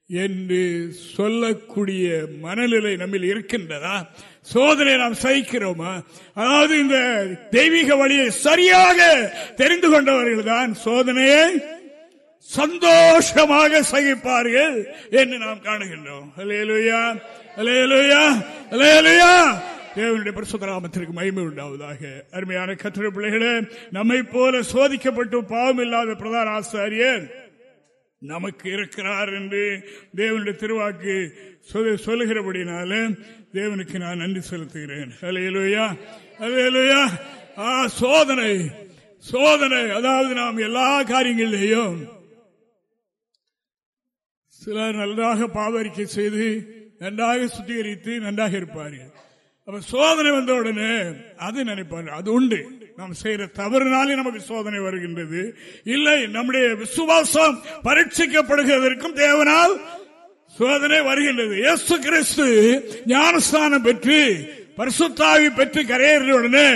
என்று சொல்லக்கூடிய மனநிலை நம்மில் இருக்கின்றதா? சோதனை நாம் சகிக்கிறோமா? அதாவது இந்த தெய்வீக வழியை சரியாக தெரிந்து கொண்டவர்கள் தான் சோதனையை சந்தோஷமாக சகிப்பார்கள் என்று நாம் காணுகின்றோம். அலையலுயா அலையலுயா அலையலுயா தேவனுடைய பரிசுத்தராமத்திற்கு மகிமை உண்டாவதாக. அருமையான கத்திர பிள்ளைகளே நம்மை போல சோதிக்கப்பட்டு பாவம் இல்லாத பிரதான ஆசாரியன் நமக்கு இருக்கிறார் என்று தேவனுடைய திருவாக்கு சொல்லுகிறபடினால தேவனுக்கு நான் நன்றி செலுத்துகிறேன். அலையலுயா அலையலுயா ஆ சோதனை சோதனை. அதாவது நாம் எல்லா காரியங்களிலேயும் சிலர் நன்றாக பாவரிக்கை செய்து நன்றாக சுத்திகரித்து நன்றாக இருப்பார்கள். அப்ப சோதனை வந்த உடனே அது நினைப்பார்கள். அது உண்டு. நாம் செய்கிற தவறுனாலே நமக்கு சோதனை வருகின்றது. இல்லை நம்முடைய விசுவாசம் பரீட்சிக்கப்படுகிறதற்கும் தேவனால் சோதனை வருகின்றது. இயேசு கிறிஸ்து ஞானஸ்தானம் பெற்று பரிசுத்தாவி பெற்று கரையேறிய உடனே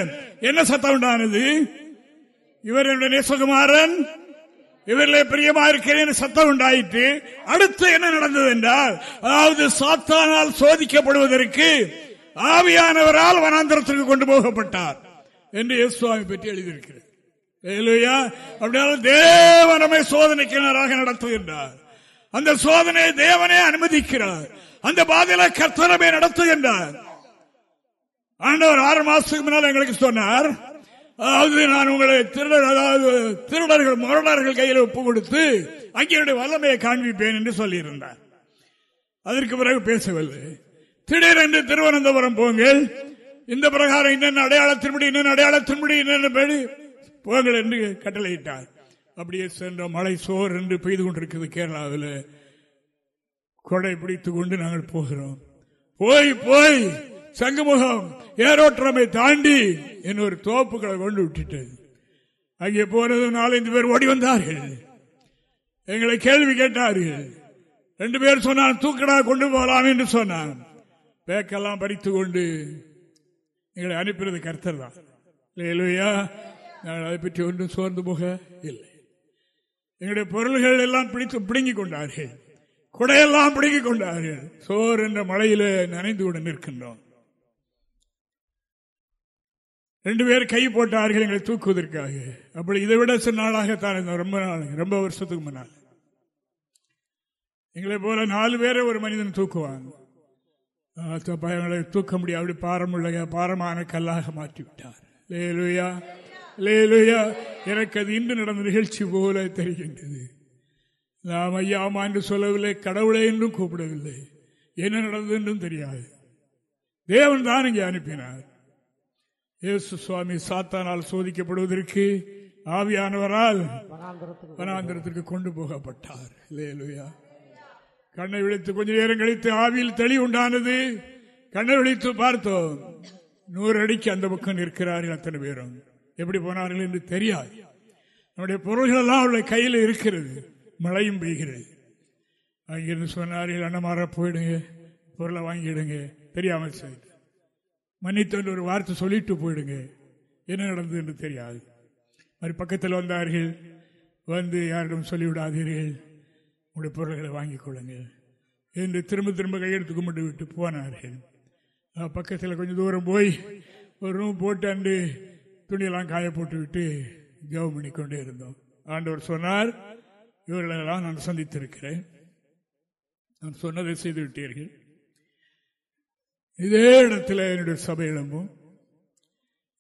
என்ன சத்தம் உண்டானது? இவர் என்னுடைய நேசகுமாரன் இவர்களே பிரியமா இருக்கிறேன் சத்தம் உண்டாயிற்று. அடுத்து என்ன நடந்தது என்றால் அதாவது சாத்தானால் சோதிக்கப்படுவதற்கு ஆவியானவரால் வனாந்திரத்திற்கு கொண்டு போகப்பட்டார். என்று இயேசுவாமி பற்றி எழுதியிருக்கிறது அப்படியால் தேவனமை சோதனைக்கிணராக நடத்துகின்றார். அந்த சோதனையை தேவனே அனுமதிக்கிறார். அந்த பாதையில கர்த்தரமே நடத்துகின்றார். ஆண்டவர் ஆறு மாசத்துக்கு முன்னால் எங்களுக்கு சொன்னார் அதாவது நான் உங்களை திருடர் அதாவது திருடர்கள் முரடர்கள் கையில் ஒப்பு கொடுத்து அங்கே வல்லமையை காண்பிப்பேன் என்று சொல்லியிருந்தார். அதற்கு பிறகு பேசவில்லை. திடீரென்று திருவனந்தபுரம் போங்கள். இந்த பிரகாரம் இன்னென்ன அடையாளத்தின்படி இன்னென்ன அடையாளத்தின்படி என்னென்ன பேடி போங்கள் என்று கட்டளையிட்டார். அப்படியே சென்ற மழை சோர் என்று பெய்து கொண்டிருக்கிறது கேரளாவில். கொடை பிடித்துக் கொண்டு நாங்கள் போகிறோம். போய் போய் சங்குமுகம் ஏரோற்றமை தாண்டி ஒரு தோப்புகளை கொண்டு விட்டுட்டது அங்கே போனது நாலஞ்சு பேர் ஓடி வந்தார்கள். எங்களை கேள்வி கேட்டார்கள். ரெண்டு பேர் சொன்னான் தூக்கடா கொண்டு போகலாம் என்று சொன்னான். பேக்கெல்லாம் படித்து கொண்டு எங்களை அனுப்பினது கர்த்தர் தான். இல்லையா நாங்கள் அதை பற்றி ஒன்றும் சோர்ந்து போக இல்லை. எங்களுடைய பொருள்கள் எல்லாம் பிடித்து பிடுங்கிக் கொண்டார்கள். குடையெல்லாம் பிடுங்கிக் கொண்டார்கள். சோர் என்ற மழையில நனைந்து கொண்டு நிற்கின்றோம். ரெண்டு பேர் கை போட்டார்கள் எங்களை தூக்குவதற்காக. அப்படி இதை விட சில நாளாகத்தான் ரொம்ப நாள் ரொம்ப வருஷத்துக்கு முன்னால். எங்களை போல நாலு பேரை ஒரு மனிதன் தூக்குவாங்க பயங்களை தூக்க முடியாது அப்படி பாரமுள்ள பாரமான கல்லாக மாற்றிவிட்டார். லேலுயா லேலுயா எனக்கு அது இன்று நடந்த நிகழ்ச்சி போல தெரிகின்றது. நாம் ஐயாமா என்று சொல்லவில்லை கடவுளை என்றும் கூப்பிடவில்லை. என்ன நடந்தது என்றும் தெரியாது. தேவன் தான் இங்கே அனுப்பினார். இயேசு சுவாமி சாத்தானால் சோதிக்கப்படுவதற்கு ஆவியானவரால் வனாந்திரத்திற்கு கொண்டு போகப்பட்டார். லேலுயா. கண்ணை விழித்து கொஞ்ச நேரம் கழித்து ஆவியில் தெளி உண்டானது. கண்ணை விழித்து பார்த்தோம். நூறு அடிக்கு அந்த பக்கம் நிற்கிறார்கள் அத்தனை பேரும். எப்படி போனார்கள் என்று தெரியாது. நம்முடைய பொருள்கள் எல்லாம் அவருடைய கையில் இருக்கிறது. மழையும் பெய்கிறது. அங்கிருந்து சொன்னார்கள் அண்ணமாரா போயிடுங்க. பொருளை வாங்கிடுங்க. தெரியாமல் செய்து. மன்னித்து ஒரு வார்த்தை சொல்லிட்டு போயிடுங்க. என்ன நடந்தது என்று தெரியாது. மாதிரி பக்கத்தில் வந்தார்கள். வந்து யாரிடம் சொல்லிவிடாதீர்கள். உங்களுடைய பொருள்களை வாங்கிக் கொள்ளுங்கள். என்று திரும்ப திரும்ப கையெடுத்து கும்பிட்டு விட்டு போனார்கள். பக்கத்தில் கொஞ்சம் தூரம் போய் ஒரு ரூம் போட்டு அண்டு துணியெல்லாம் காய போட்டு விட்டு ஜெபம் பண்ணி கொண்டே இருந்தோம். ஆண்டவர் சொன்னார் இவர்களெல்லாம் நான் சந்தித்திருக்கிறேன். நான் சொன்னதை செய்து விட்டீர்கள். இதே இடத்துல என்னுடைய சபையிடமும்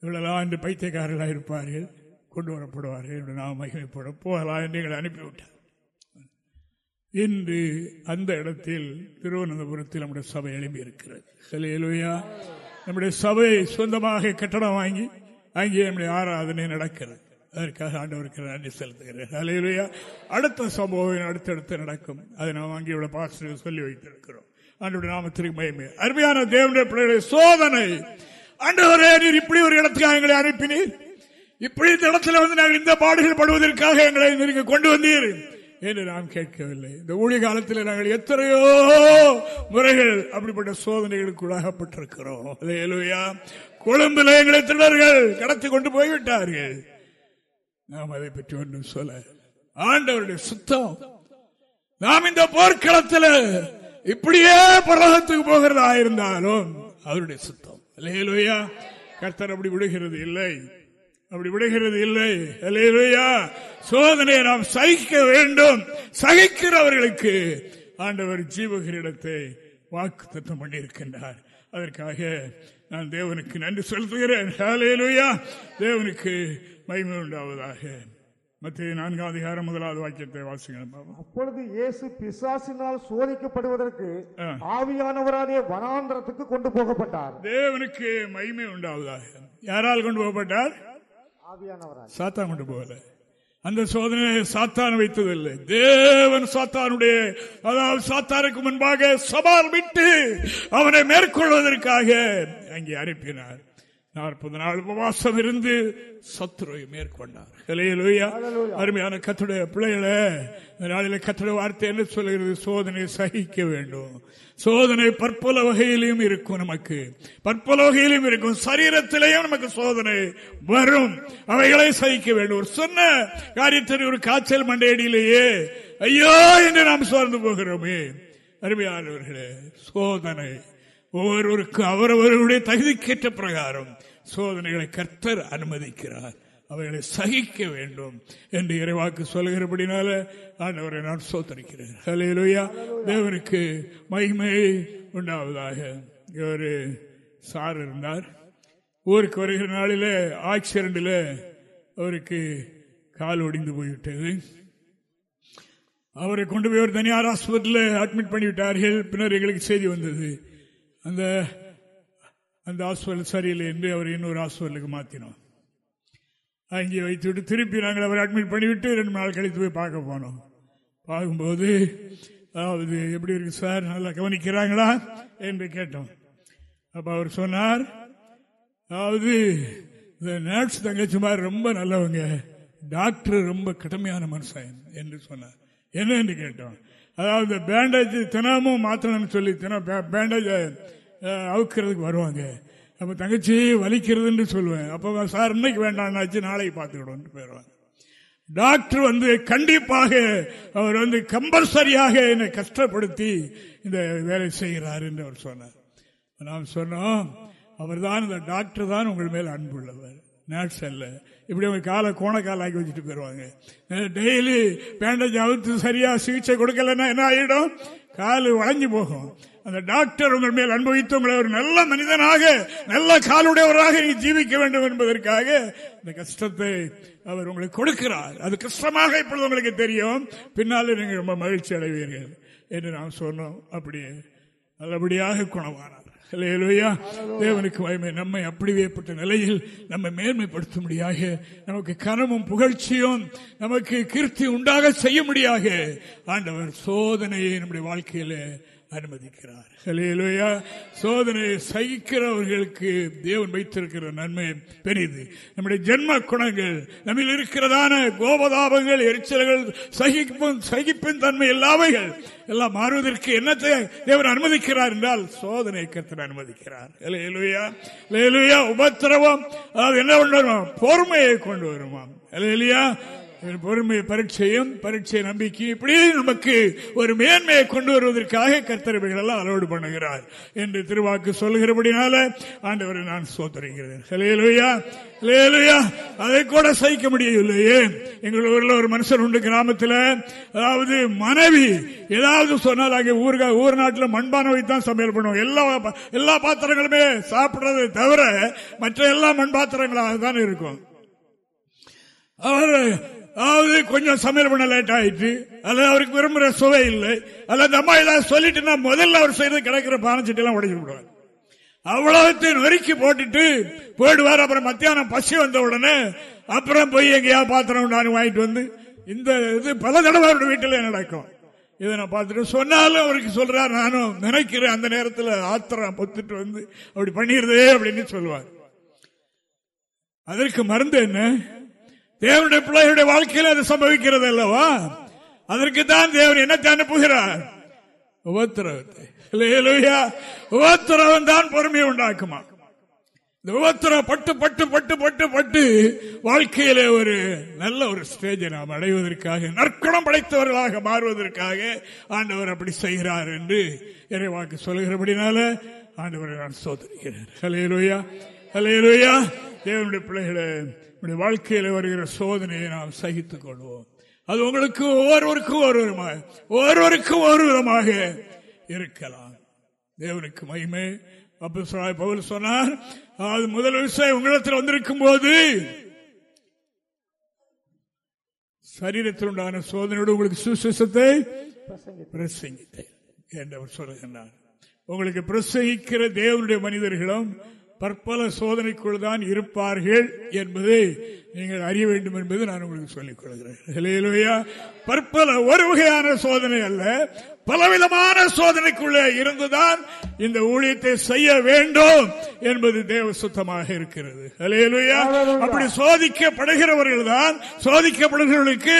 இவளெல்லாம் இன்று பைத்தியக்காரர்களாக இருப்பார்கள் கொண்டு வரப்படுவார்கள். என்று நாம் மகிமைப்படும். போகலாம் என்று எங்களை அனுப்பிவிட்டார். இன்று அந்த இடத்தில் திருவனந்தபுரத்தில் நம்முடைய சபை எழுப்பி இருக்கிறது நம்முடைய சபை சொந்தமாக கட்டடம் வாங்கி அங்கே நம்முடைய ஆராதனை நடக்கிறது. அதற்காக ஆண்டவருக்கு நன்றி செலுத்துகிறேன். அலையிலேயா அடுத்த சம்பவம் அடுத்தடுத்து நடக்கும். அதை நாம் அங்கே உள்ள பாஸ்டர் சொல்லி வைத்திருக்கிறோம். ஆண்டோட நாமத்திற்கு மயமே அருமையான தேவனுடைய பிள்ளைகளை சோதனை. ஆண்டவரே நீர் இப்படி ஒரு இடத்துக்காக எங்களை அனுப்பினீர். இப்படி இந்த இடத்துல வந்து நாங்கள் இந்த பாடுகள் படுவதற்காக எங்களை நீங்க கொண்டு வந்தீர்கள் என்று நாம் கேட்கவில்லை. இந்த ஊழிய காலத்தில் நாங்கள் எத்தனையோ முறைகள் அப்படிப்பட்ட சோதனைகளுக்கு உள்ளாகப்பட்டிருக்கிறோம். கொழும்புல எங்களை திருடர்கள் கடத்தி கொண்டு போய்விட்டார்கள். நாம் அதை பற்றி ஒன்றும் சொல்ல. ஆண்டவருடைய சுத்தம். நாம் இந்த போர்க்களத்தில் இப்படியே பரலகத்துக்கு போகிறதா இருந்தாலும் அவருடைய சுத்தம். இல்லையா கர்த்தர் அப்படி விடுகிறது இல்லை. அப்படி விடுகிறது இல்லை. இல்லையா சோதனையை நாம் சகிக்க வேண்டும். சகிக்கிறவர்களுக்கு ஆண்டவர் ஜீவகிரிடத்தை வாக்கு தத்தம் பண்ணியிருக்கின்றார். அதற்காக நான் தேவனுக்கு நன்றி செலுத்துகிறேன். தேவனுக்கு மகிமை உண்டாவதாக. மத்திய நான்காம் அதிகாரம் முதலாவது வாக்கியத்தை வாசிக்கிறேன் அப்பொழுது இயேசு பிசாசினால் சோதிக்கப்படுவதற்கு ஆவியானவராலே வனாந்திரத்துக்கு கொண்டு போகப்பட்டார். தேவனுக்கு மகிமை உண்டாவதாக. யாரால் கொண்டு போகப்பட்டார்? ஆவியானவரால். சாத்தா கொண்டு போகல. அந்த சோதனையை சாத்தான் வைத்ததில்லை. தேவன் சாத்தானுடைய அதாவது சாத்தானுக்கு முன்பாக சவால் விட்டு அவனை மேற்கொள்வதற்காக அங்கே அனுப்பினார். நாற்பது நாள் உபவாசம் இருந்து சத்துருவை மேற்கொண்டார். அருமையான கத்துடைய பிள்ளைகளை நாளில கத்துடைய வார்த்தை என்ன சொல்கிறது சோதனை சகிக்க வேண்டும். சோதனை பற்பல வகையிலையும் இருக்கும் நமக்கு. பற்பல வகையிலும் இருக்கும். சரீரத்திலேயும் நமக்கு சோதனை வரும். அவைகளை சகிக்க வேண்டும். ஒரு சொன்ன காரியத்தில் ஒரு காய்ச்சல் மண்டையடியிலேயே ஐயோ என்று நாம் சோர்ந்து போகிறோமே. அருமையானவர்களே சோதனை ஒவ்வொருவருக்கும் அவரவர்களுடைய தகுதிக்கேற்ற பிரகாரம் சோதனைகளை கர்த்தர் அனுமதிக்கிறார். அவைகளை சகிக்க வேண்டும் என்று இறைவாக்கு சொல்கிறபடினால ஆண்டவரை நான் சோத்தரிக்கிறேன். ஹலேலுயா தேவனுக்கு மகிமை உண்டாவதாக. ஒரு சார் இருந்தார். ஊருக்கு வருகிற நாளில் ஆக்சிடென்டில் அவருக்கு கால் ஒடிந்து போய்விட்டது. அவரை கொண்டு போய் ஒரு தனியார் ஆஸ்பத்திரியில் அட்மிட் பண்ணிவிட்டார்கள். பின்னர் எங்களுக்கு செய்தி வந்தது. அந்த அந்த ஹாஸ்பிட்டல் சரியில்லை என்று அவர் இன்னொரு ஹாஸ்பிட்டலுக்கு மாற்றினோம் அங்கே வைத்துவிட்டு திருப்பி நாங்கள் அவரை அட்மிட் பண்ணிவிட்டு ரெண்டு நாள் கழித்து போய் பார்க்க போனோம். பார்க்கும்போது அதாவது எப்படி இருக்கு சார் நல்லா கவனிக்கிறாங்களா? என்று கேட்டோம். அப்போ அவர் சொன்னார் அதாவது இந்த நர்ஸ் தங்கச்சி மாதிரி ரொம்ப நல்லவங்க. டாக்டர் ரொம்ப கடுமையான மனுஷன் என்று சொன்னார். என்ன என்று கேட்டோம். அதாவது பேண்டேஜ் தினமும் மாத்தணும்னு சொல்லி தினம் பேண்டேஜ் அவுக்கிறதுக்கு வருவாங்க. நம்ம தங்கச்சி வலிக்கிறதுன்னு சொல்லுவேன். அப்போ சார் இன்னைக்கு வேண்டாம்னாச்சு நாளைக்கு பார்த்துக்கிடும் போயிடுவாங்க. டாக்டர் வந்து கண்டிப்பாக அவர் வந்து கம்பல்சரியாக என்னை கஷ்டப்படுத்தி இந்த வேலை செய்கிறார் என்று அவர் சொன்னார். நாம் சொன்னோம் அவர் தான் இந்த டாக்டர் தான் உங்கள் மேல் அன்புள்ளவர் நர்ஸ் அல்ல. இப்படி அவங்க காலை கோணக்கால் ஆக்கி வச்சுட்டு போயிடுவாங்க. டெய்லி பேண்டேஜ் அவுத்து சரியாக சிகிச்சை கொடுக்கலன்னா என்ன ஆகிடும் காலு வாங்கி போகும். அந்த டாக்டர் உங்கள் மேல் அனுபவித்து உங்களை ஒரு நல்ல மனிதனாக நல்ல காலுடையவராக நீ ஜீவிக்க வேண்டும் என்பதற்காக இந்த கஷ்டத்தை அவர் உங்களுக்கு கொடுக்கிறார். அது கஷ்டமாக இப்பொழுது உங்களுக்கு தெரியும். பின்னாலே நீங்கள் ரொம்ப மகிழ்ச்சி அடைவீர்கள் என்று நாம் சொன்னோம். அப்படியே நல்லபடியாக குணமானார். தேவனுக்கு வாய்மை நம்மை அப்படிவேப்பட்ட நிலையில் நம்மை மேன்மைப்படுத்தும்படியாக நமக்கு கனமும் புகழ்ச்சியும் நமக்கு கீர்த்தி உண்டாக செய்ய முடியாக ஆண்டவர் சோதனையை நம்முடைய வாழ்க்கையில் அனுமதிக்கிறார். சோதனை சகிக்கிறவர்களுக்கு தேவன் வைத்திருக்கிற நன்மை பெரியது. நம்முடைய ஜென்ம குணங்கள் நம்ம இருக்கிறதான கோபதாபங்கள் எரிச்சல்கள் சகிப்பும் சகிப்பின் தன்மை எல்லாவைகள் எல்லாம் மாறுவதற்கு என்னத்தை தேவன் அனுமதிக்கிறார் என்றால் சோதனை கருத்து அனுமதிக்கிறார். உபத்திரவம். அதாவது என்ன கொண்டு வருமா பொறுமையை கொண்டு வருமா இல்லையா பொறுமை பரீட்சையும் பரீட்சை நம்பிக்கை இப்படி நமக்கு ஒரு மேன்மையை கொண்டு வருவதற்காக கர்த்தரவைகள் எல்லாம் அலோடு பண்ணுகிறார் என்று திருவாக்கு சொல்லுகிறபடினால ஆண்டவரை நான் சோதரிகிறேன் அதை கூட சகிக்க முடியவில்லையே. எங்கள் ஊரில் ஒரு மனுஷன் உண்டு கிராமத்தில். அதாவது மனைவி ஏதாவது சொன்னால் அங்கே ஊர் ஊர் நாட்டில் மண்பானை தான் சமையல் பண்ணுவோம். எல்லா எல்லா பாத்திரங்களுமே சாப்பிடுறதை தவிர மற்ற எல்லா மண் பாத்திரங்களாக தான் இருக்கும். அவர் அதாவது கொஞ்சம் சமையல் பண்ண லேட் ஆயிட்டு அல்லது அவருக்கு விரும்புற சுவை இல்லை அல்லது அந்த அம்மா ஏதாவது சொல்லிட்டுனா முதல்ல அவர் செய்யறது கிடைக்கிற பானச்சட்டி எல்லாம் உடைச்சு விடுவார். அவ்வளவுத்தையும் நொறுக்கி போட்டுட்டு போயிடுவார். அப்புறம் மத்தியானம் பசி வந்த உடனே அப்புறம் போய் எங்கேயா பாத்திரம் நான் வாங்கிட்டு வந்து இந்த இது பல தடவை அவருடைய வீட்டில் நடக்கும். இதை நான் பார்த்துட்டு சொன்னாலும் அவருக்கு சொல்றார் நானும் நினைக்கிறேன் அந்த நேரத்தில் ஆத்திரம் பொத்துட்டு வந்து அப்படி பண்ணிடுறதே அப்படின்னு சொல்லுவார். அதற்கு மருந்து என்ன? தேவனுடைய பிள்ளைகளுடைய வாழ்க்கையில் அது சம்பவிக்கிறது அல்லவா? அதற்கு தான் தேவன் என்னத்தை அனுப்புகிறார் உபத்திரவத்தை உபத்திரவம் தான் பொறுமையை உண்டாக்குமா? உபத்திரம் பட்டு பட்டு பட்டு பட்டு பட்டு வாழ்க்கையில ஒரு நல்ல ஒரு ஸ்டேஜை நாம் அடைவதற்காக நற்குணம் படைத்தவர்களாக மாறுவதற்காக ஆண்டவர் அப்படி செய்கிறார் என்று இறைவாக்கு சொல்கிறபடினால ஆண்டவரை நான் சோதரிக்கிறேன். ஹலேலுயா ஹலேலுயா தேவனுடைய பிள்ளைகளை வாழ்க்கையில் வருகிற சோதனையை நாம் சகித்துக் கொள்வோம். அது உங்களுக்கு ஒவ்வொருவருக்கும் ஒரு விதமாக ஒவ்வொருவருக்கும் ஒரு விதமாக இருக்கலாம். தேவனுக்கு மகிமை. பவுல் சொன்னார் அது முதல் விஷயம் உங்களிடத்தில் வந்திருக்கும் போது சரீரத்தில் உண்டான சோதனையோடு உங்களுக்கு சுசத்தை பிரசங்கித்தேன் என்று அவர் சொல்லுகின்றார். உங்களுக்கு பிரசங்கிக்கிற தேவனுடைய மனிதர்களும் பற்பல சோதனைக்குள் தான் இருப்பார்கள் என்பதை நீங்கள் அறிய வேண்டும் என்பது நான் உங்களுக்கு சொல்லிக் கொள்கிறேன். பற்பல ஒரு வகையான சோதனை அல்ல பலவிதமான சோதனைக்குள்ளே இருந்துதான் இந்த ஊழியத்தை செய்ய வேண்டும் என்பது தேவ சுத்தமாக இருக்கிறது. அப்படி சோதிக்கப்படுகிறவர்கள் தான் சோதிக்கப்படுகிறவர்களுக்கு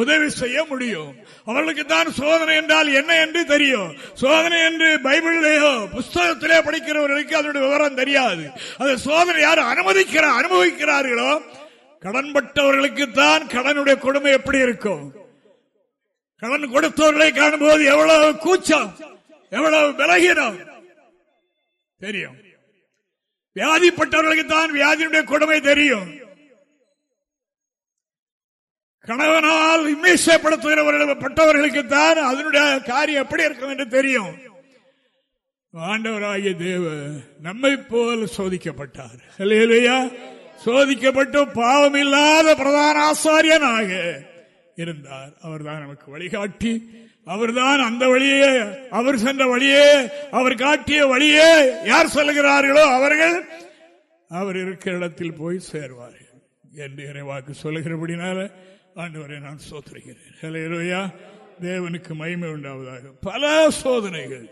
உதவி செய்ய முடியும். அவர்களுக்கு தான் சோதனை என்றால் என்ன என்று தெரியும். சோதனை என்று பைபிளிலேயோ புஸ்தகத்திலே படிக்கிறவர்களுக்கு அதனுடைய விவரம் தெரியாது. அது சோதனை யார் அனுமதிக்கிற அனுபவிக்கிறார்களோ கடன்பட்டவர்களுக்கு தான் கடனுடைய கொடுமை எப்படி இருக்கும்? கடன் கொடுத்தவர்களை காணும்போது எவ்வளவு கூச்சம் எவ்வளவு விலகினம் தெரியும். வியாதிப்பட்டவர்களுக்கு தான் வியாதியுடைய கொடுமை தெரியும். கணவனால் இம்மேசப்படுத்துகிறவர்கள் தான் அதனுடைய காரியம் எப்படி இருக்கும் என்று தெரியும். ஆண்டவராகிய தேவ நம்மை போல் சோதிக்கப்பட்டார். சோதிக்கப்பட்டு பாவம் இல்லாத பிரதான ஆசாரியனாக இருந்தார். அவர் தான் நமக்கு வழிகாட்டி. அவர்தான் அந்த வழியே அவர் சென்ற வழியே அவர் காட்டிய வழியே யார் சொல்லுகிறார்களோ அவர்கள் அவர் இருக்கிற இடத்தில் போய் சேர்வார்கள். என்று இறைவாக்கு சொல்லுகிறபடினால ஆண்டவரை நான் சோதரிக்கிறேன் தேவனுக்கு மகிமை உண்டாவதாக. பல சோதனைகள்.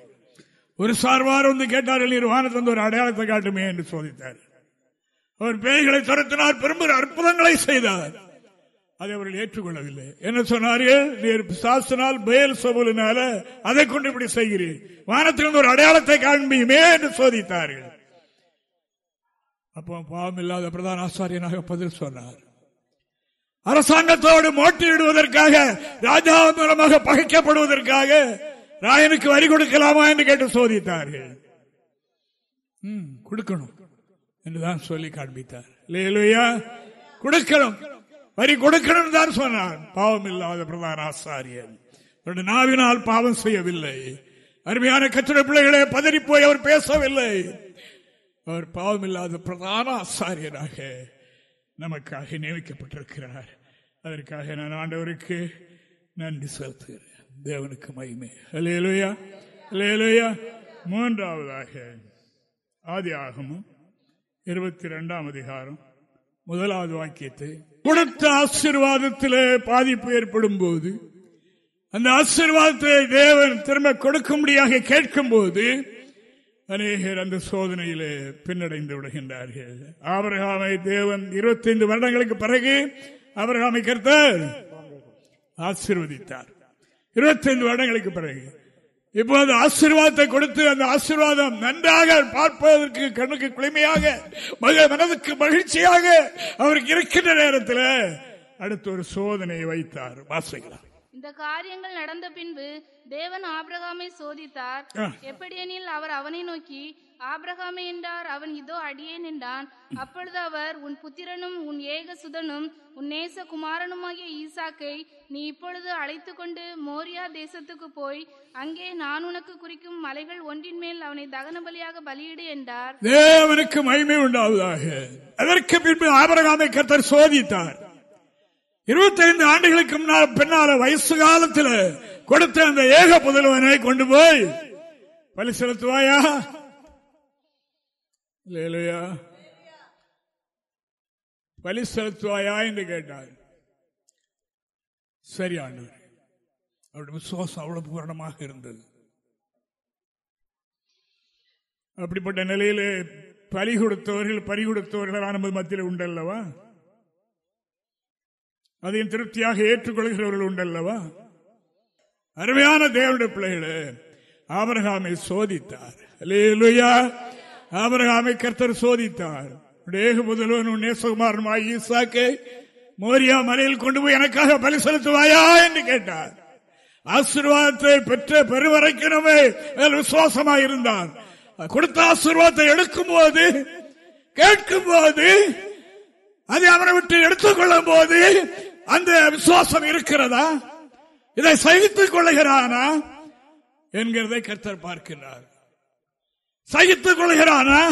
ஒரு சார்வார் வந்து கேட்டார்கள் நீர் வானத்தந்து ஒரு அடையாளத்தை காட்டுமே என்று சோதித்தார். அவர் பேய்களை துரத்தினார் பெரும்பு அற்புதங்களை செய்தார். அதை அவர்கள் ஏற்றுக்கொள்ளவில்லை. என்ன சொன்னார்கள் நீர் சாஸ்தினால் பயல் சோபலினால அதை கொண்டு இப்படி செய்கிறீர். வானத்திலிருந்து ஒரு அடையாளத்தை காண்பியுமே என்று சோதித்தார்கள். அப்போ பாவம் இல்லாத பிரதான ஆசாரியனாக பதில் சொன்னார். அரசாங்கத்தோடு மோட்டியிடுவதற்காக ராஜா மூலமாக பகைக்கப்படுவதற்காக ராயனுக்கு வரி கொடுக்கலாமா என்று கேட்டு சோதித்தார்கள். கொடுக்கணும் என்றுதான் சொல்லி காண்பித்தார். இல்லையா? கொடுக்கணும். வரி கொடுக்கணும் தான் சொன்னார். பாவம் இல்லாத பிரதான ஆசாரியன் நாவினால் பாவம் செய்யவில்லை. அருமையான கத்திர பிள்ளைகளே பதறி போய் அவர் பேசவில்லை. அவர் பாவம் இல்லாத பிரதான ஆசாரியனாக நமக்காக நியமிக்கப்பட்டிருக்கிறார். அதற்காக நான் ஆண்டவருக்கு நன்றி செலுத்துகிறேன். தேவனுக்கு மகிமை. அலையலுயா அலையலுயா மூன்றாவதாக ஆதி ஆகமும் இருபத்தி ரெண்டாம் அதிகாரம் முதலாவது வாக்கியத்தை. கொடுத்த ஆசீர்வாதத்தில் பாதிப்பு ஏற்படும் போது அந்த ஆசீர்வாதத்தை தேவன் திரும்ப கொடுக்கும்படியாக கேட்கும் போது அநேகர் அந்த சோதனையிலே பின்னடைந்து விடுகின்றார்கள். ஆபரகாமை தேவன் இருபத்தைந்து வருடங்களுக்கு பிறகு ஆபரகாமை கருத்தார் ஆசீர்வதித்தார். இருபத்தி ஐந்து வருடங்களுக்கு பிறகு இப்போது ஆசீர்வாதத்தை கொடுத்து அந்த ஆசீர்வாதம் நன்றாக பார்ப்பதற்கு கண்ணுக்கு குளிமையாக மனதுக்கு மகிழ்ச்சியாக அவருக்கு இருக்கின்ற நேரத்தில் அடுத்த ஒரு சோதனையை வைத்தார். வாசிக்கலாம். இந்த காரியங்கள் நடந்த பின்பு தேவன் ஆபிரகாமை சோதித்தார். எப்படியெனில் அவர் அவனை நோக்கி ஆபிரகாமே என்றார் அவன் இதோ அடியேன் என்றான். அப்பொழுது அவர் உன் புத்திரனும் உன் ஏக சுதனும் உன் நேச குமாரனுமாகிய ஈசாக்கை நீ இப்பொழுது அழைத்து கொண்டு மோரியா தேசத்துக்கு போய் அங்கே நான் உனக்கு குறிக்கும் மலைகள் ஒன்றின் மேல் அவனை தகன பலியாக பலியிடு என்றார். தேவனுக்கு மகிமை உண்டாவதாக. அதற்கு பின்பு ஆபரகாமை கத்தர் சோதித்தார். இருபத்தி ஐந்து ஆண்டுகளுக்கு பின்னால வயசு காலத்தில் கொடுத்த அந்த ஏக புதல்வனை கொண்டு போய் பலி செலுத்துவாயா? இல்லையா பலி செலுத்துவாயா என்று கேட்டார் சரி ஆண்டு அவருடைய விசுவாசம் அவ்வளவு பூரணமாக இருந்தது அப்படிப்பட்ட நிலையிலே பலி கொடுத்தவர்கள் பறி கொடுத்தவர்களான நமது மத்தியில் உண்டல்லவா அதையும் திருப்தியாக ஏற்றுக்கொள்கிறவர்கள் உண்டல்லவா அருமையான தேவனுடைய பிள்ளைகளே ஆபரகாமை சோதித்தார் ஆபரகாமை கர்த்தர் சோதித்தார். ஏக முதல்வன் நேசகுமாரன் ஈசாக்கை மோரியா மலையில் கொண்டு போய் எனக்காக பலி செலுத்துவாயா என்று கேட்டார். ஆசீர்வாதத்தை பெற்ற பெருவரைக்கணுமே விசுவாசமாக இருந்தான். கொடுத்த ஆசீர்வாதத்தை எடுக்கும் போது கேட்கும் போது அதை அவரை விட்டு எடுத்துக்கொள்ளும் போது அந்த விசுவாசம் இருக்கிறதா? இதை சகித்துக் கொள்ளுகிறானா? என்கிறதை கர்த்தர் பார்க்கிறார் சகித்துக் கொள்கிறானா?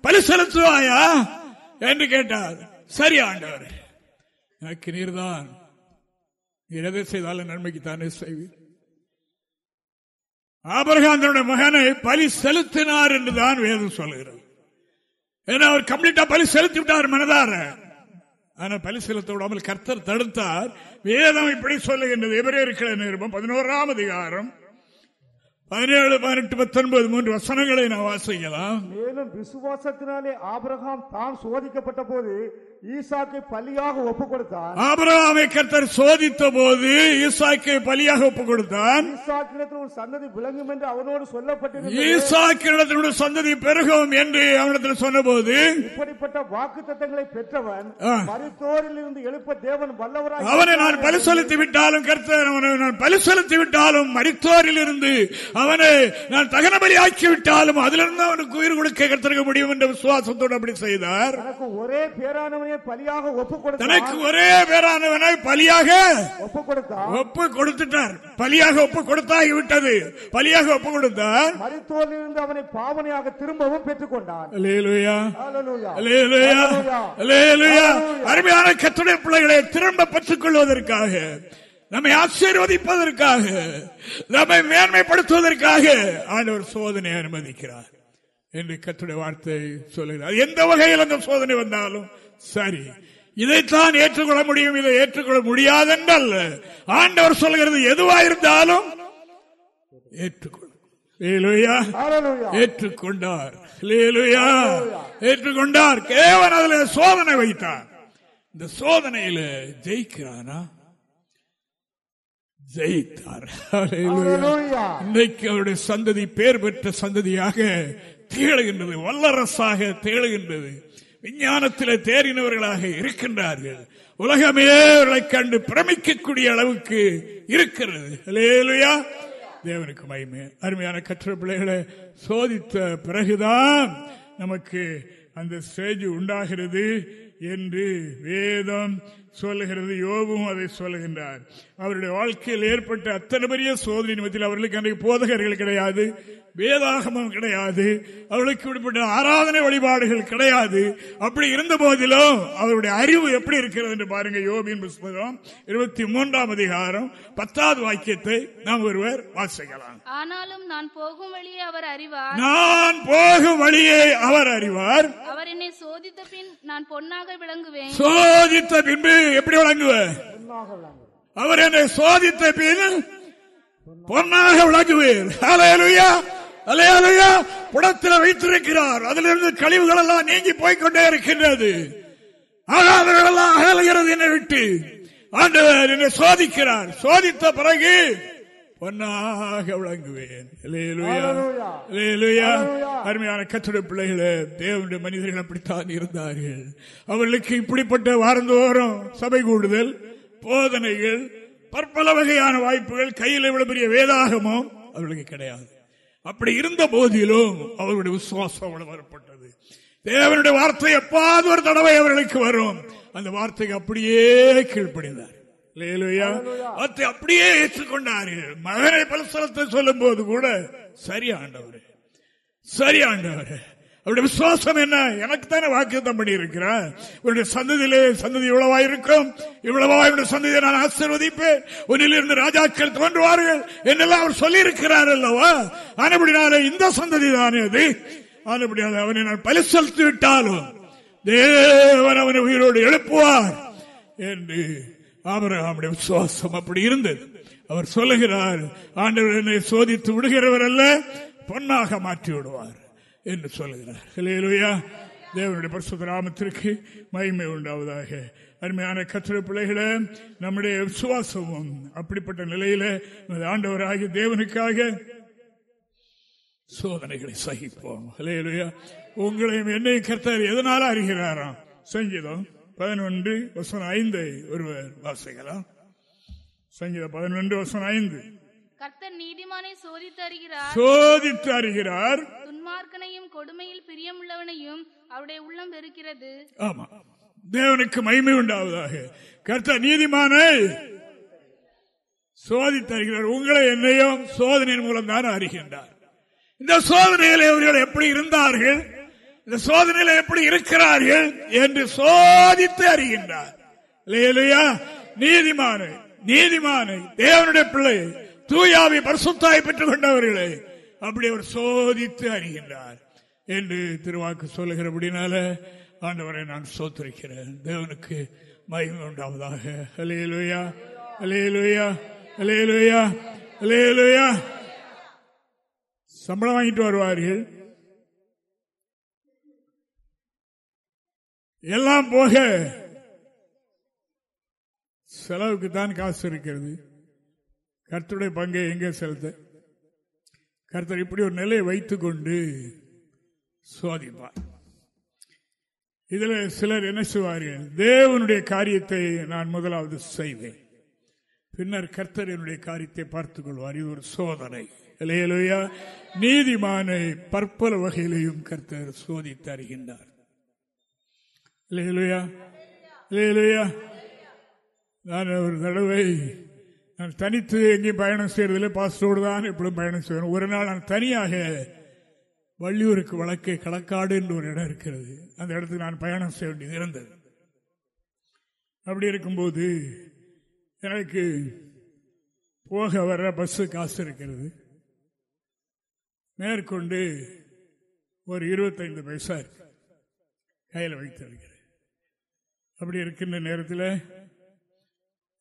பலி செலுத்துவாயா? என்று கேட்டார். சரி ஆண்டவர். எனக்கு நீர்தான். எதை செய்தாலும் நன்மைக்கு தானே செய்வீர் ஆபரகாந்தனுடைய மகனை பலி செலுத்தினார் என்றுதான் வேதம் சொல்லுகிறது. ஏன்னா அவர் கம்ப்ளீட்டா பலி செலுத்தி விட்டார் மனதார. ஆனால் பலி செலுத்த விடாமல் கர்த்தர் தடுத்தார். வேதம் இப்படி சொல்லுகின்றது. எவரே இருக்கிற நிருபம் பதினோராம் அதிகாரம் பதினேழு பதினெட்டு பத்தொன்பது மூன்று வசனங்களை நான் வாசிக்கலாம். மேலும் விசுவாசத்தினாலே ஆபரகாம் தான் சோதிக்கப்பட்ட போது ஈசாக்கை பலியாக ஒப்பு கொடுத்தான் ஆபரகாமை கர்த்தர் சோதித்த போது ஈசாக்கை பலியாக ஒப்பு கொடுத்தான் ஈசாக்கிடத்தில் ஒரு சந்ததி விளங்கும் என்று அவனோடு சொல்லப்பட்டிருந்தது. ஈசாக்கிடத்தில் சந்ததி பெருகும் என்று அவனிடத்தில் சொன்னபோது இப்படிப்பட்ட வாக்கு தத்தங்களை பெற்றவன் மருத்தோரில் இருந்து எழுப்ப தேவன் வல்லவராக அவனை நான் பலி செலுத்தி விட்டாலும் கர்த்தர் அவனை நான் பலி செலுத்தி விட்டாலும் மரித்தோரில் இருந்து அவனை நான் தகன பலி ஆக்கி விட்டாலும் அதிலிருந்து அவனுக்கு உயிர் கொடுக்க கர்த்தருக்க முடியும் என்ற விசுவாசத்தோடு அப்படி செய்தார். ஒரே பேரானவன் பலியாக ஒப்பு தனக்கு ஒரே பேரானவனை பலியாக ஒப்பு கொடுத்தார். ஒப்பு கொடுத்துட்டார். பலியாக ஒப்பு கொடுத்தாகி விட்டது பலியாக ஒப்பு கொடுத்தார் மருத்துவரிலிருந்து அவனை பாவனையாக திரும்பவும் பெற்றுக் கொண்டான் அருமையான கத்துடைய பிள்ளைகளை திரும்ப பெற்றுக் கொள்வதற்காக நம்மை ஆசீர்வதிப்பதற்காக நம்மை மேன்மைப்படுத்துவதற்காக ஆண்டவர் சோதனை அனுமதிக்கிறார். என்று கத்துடைய வார்த்தை சொல்லுகிறார். எந்த வகையில் அந்த சோதனை வந்தாலும் சரி. இதைத்தான் ஏற்றுக்கொள்ள முடியும். இதை ஏற்றுக்கொள்ள முடியாதென்றல்ல. ஆண்டவர் சொல்கிறது எதுவா இருந்தாலும் ஏற்றுக்கொள்ள ஏற்றுக்கொண்டார். ஏற்றுக்கொண்டார். கேவன் அதுல சோதனை வைத்தார். இந்த சோதனையில ஜெயிக்கிறானா? ஜெயித்தார். இன்னைக்கு அவருடைய சந்ததி பேர் பெற்ற சந்ததியாக திகழ்கின்றது வல்லரசாக திகழ்கின்றது விஞ்ஞானத்தில் தேறினவர்களாக இருக்கின்றார்கள். உலகமே அவர்களை கண்டு பிரமிக்கக்கூடிய அளவுக்கு இருக்கிறது. தேவனுக்கு மயமே அருமையான கற்ற பிள்ளைகளை சோதித்த பிறகுதான் நமக்கு அந்த ஸ்டேஜ் உண்டாகிறது என்று வேதம் சொல்லுகிறது யோபும் அதை சொல்லுகின்றார். அவருடைய வாழ்க்கையில் ஏற்பட்ட அத்தனை பெரிய சோதனை நிமித்தில் அவர்களுக்கு அன்றைக்கு போதகர்கள் கிடையாது வேதாகமம் கிடையாது அவர்களுக்கு இப்படிப்பட்ட ஆராதனை வழிபாடுகள் கிடையாது. அப்படி இருந்த போதிலும் அவருடைய அறிவு எப்படி இருக்கிறது என்று பாருங்க யோபின் புஸ்தகம் இருபத்தி மூன்றாம் அதிகாரம் பத்தாவது வாக்கியத்தை நாம் ஒருவர் வாசிக்கலாம். ஆனாலும் நான் போகும் வழியே அவர் அறிவார். நான் போகும் வழியே அவர் அறிவார். அவர் என்னை சோதித்த பின் நான் பொன்னாக விளங்குவேன். சோதித்த பின்பு எப்படி விளங்குவேன். அவர் என்னை சோதித்த பின் பொன்னாக விளங்குவேன். அலையாலையா புடத்தில் வைத்திருக்கிறார். அதிலிருந்து கழிவுகள் எல்லாம் நீங்கி போய்கொண்டே இருக்கின்றது. ஆகாதவர்கள் எல்லாம் அகலுகிறது என்னை விட்டு. ஆண்டவர் என்னை சோதிக்கிறார். சோதித்த பிறகு பொன்னாக விளங்குவேன். அருமையான கற்றுடைய பிள்ளைகளே தேவனுடைய மனிதர்கள் அப்படித்தான் இருந்தார்கள். அவர்களுக்கு இப்படிப்பட்ட வாரந்தோறும் சபை கூடுதல் போதனைகள் பற்பல வகையான வாய்ப்புகள் கையில் இவ்வளவு பெரிய வேதாகமும் அவர்களுக்கு கிடையாது. அப்படி இருந்த போதிலும் அவர்களுடைய விசுவாசம் வரப்பட்டது தேவனுடைய வார்த்தை எப்பாவது ஒரு தடவை அவர்களுக்கு வரும். அந்த வார்த்தைக்கு அப்படியே கீழ்ப்படிந்தார். அப்படியே ஏற்றுக்கொண்டார்கள் மகனை பலசலத்தை சொல்லும் போது கூட சரி ஆண்டவர் சரி ஆண்டவர் அவருடைய விசுவாசம் என்ன? எனக்கு தானே வாக்குத்தம் பண்ணி இருக்கிறார் உன்னுடைய சந்ததியிலே சந்ததி இவ்வளவா இருக்கும் இவ்வளவா என்னுடைய சந்ததியை நான் ஆசிர்வதிப்பேன். உன்னிலிருந்து ராஜாக்கள் தோன்றுவார்கள். என்னெல்லாம் அவர் சொல்லி இருக்கிறார் அல்லவா? ஆனபடினால இந்த சந்ததி தானே அது. அதுபடியாக அவனை நான் பலி செலுத்தி விட்டாலும் தேவன் அவனை உயிரோடு எழுப்புவார் என்று ஆபரகாமுடைய விசுவாசம் அப்படி இருந்தது. அவர் சொல்லுகிறார் ஆண்டவர் என்னை சோதித்து விடுகிறவர் அல்ல பொன்னாக மாற்றி விடுவார் என்று சொல்லுகிறார். இல்லையா தேவனுடைய பரிசுத்த ராமத்திற்கு மகிமை உண்டாவதாக. அருமையான கத்திர பிள்ளைகளை நம்முடைய விசுவாசமும் அப்படிப்பட்ட நிலையில ஆண்டவராகிய தேவனுக்காக சோதனைகளை சகிப்போம். இல்லையா உங்களையும் என்னையும் கர்த்தர் எதனால அறிகிறாராம்? சங்கீதம் பதினொன்று வசனம் ஐந்தை ஒருவர் வாசிக்கலாம். சங்கீதம் பதினொன்று வசனம் ஐந்து. கர்த்தர் நீதிமானை சோதித்து அறிகிறார் சோதித்து அறிகிறார் துன்மார்க்கனையும் கொடுமையில் பிரியமுள்ளவனையும் அவருடைய உள்ளம் வெறுக்கிறது. ஆமா. தேவனுக்கு மகிமை உண்டாவதாக. கர்த்தர் நீதிமானை சோதித்து அறிகிறார் உங்களை என்னையும் சோதனையின் மூலம் தான் அறிகின்றார். இந்த சோதனையில் இவர்கள் எப்படி இருந்தார்கள்? இந்த சோதனையில எப்படி இருக்கிறார்கள் என்று சோதித்து அறிகின்றார். நீதிமானை நீதிமானை தேவனுடைய பிள்ளை தூயாவி பரிசுத்தாய் பெற்றுக் கொண்டவர்களை அப்படி அவர் சோதித்து அறிகின்றார். என்று திருவாக்கு சொல்லுகிறபடினால ஆண்டவரை நான் சோத்திருக்கிறேன். தேவனுக்கு மகிமை உண்டாவதாக. அலையலுயா அலையலுயா அலையலுயா அலையலுயா சம்பளம் வாங்கிட்டு வருவார்கள். எல்லாம் போக செலவுக்கு தான் காசு இருக்கிறது. கர்த்தருடைய பங்கை எங்கே செலுத்த? கர்த்தர் இப்படி ஒரு நிலையை வைத்துக்கொண்டு சோதிப்பார். இதில் சிலர் என்ன செய்வார்கள்? தேவனுடைய காரியத்தை நான் முதலாவது செய்வேன். பின்னர் கர்த்தர் என்னுடைய காரியத்தை பார்த்துக் கொள்வார். இது ஒரு சோதனை. இல்லையா நீதிமானை பற்பல வகையிலையும் கர்த்தர் சோதித்து அறிகின்றார் இல்லையா இல்லையா நான் ஒரு தடவை நான் தனித்து எங்கேயும் பயணம் செய்யறதில்லை பாஸ்டோடு தான் எப்படியும் பயணம் செய்வேன். ஒரு நாள் நான் தனியாக வள்ளியூருக்கு வழக்கை கடக்காடு என்று ஒரு இடம் இருக்கிறது. அந்த இடத்துக்கு நான் பயணம் செய்ய வேண்டியது இருந்தது. அப்படி இருக்கும்போது எனக்கு போக வர பஸ்ஸு காசு இருக்கிறது. மேற்கொண்டு ஒரு இருபத்தைந்து பைசா கையில் வைத்திருக்கிறேன். அப்படி இருக்கின்ற நேரத்தில்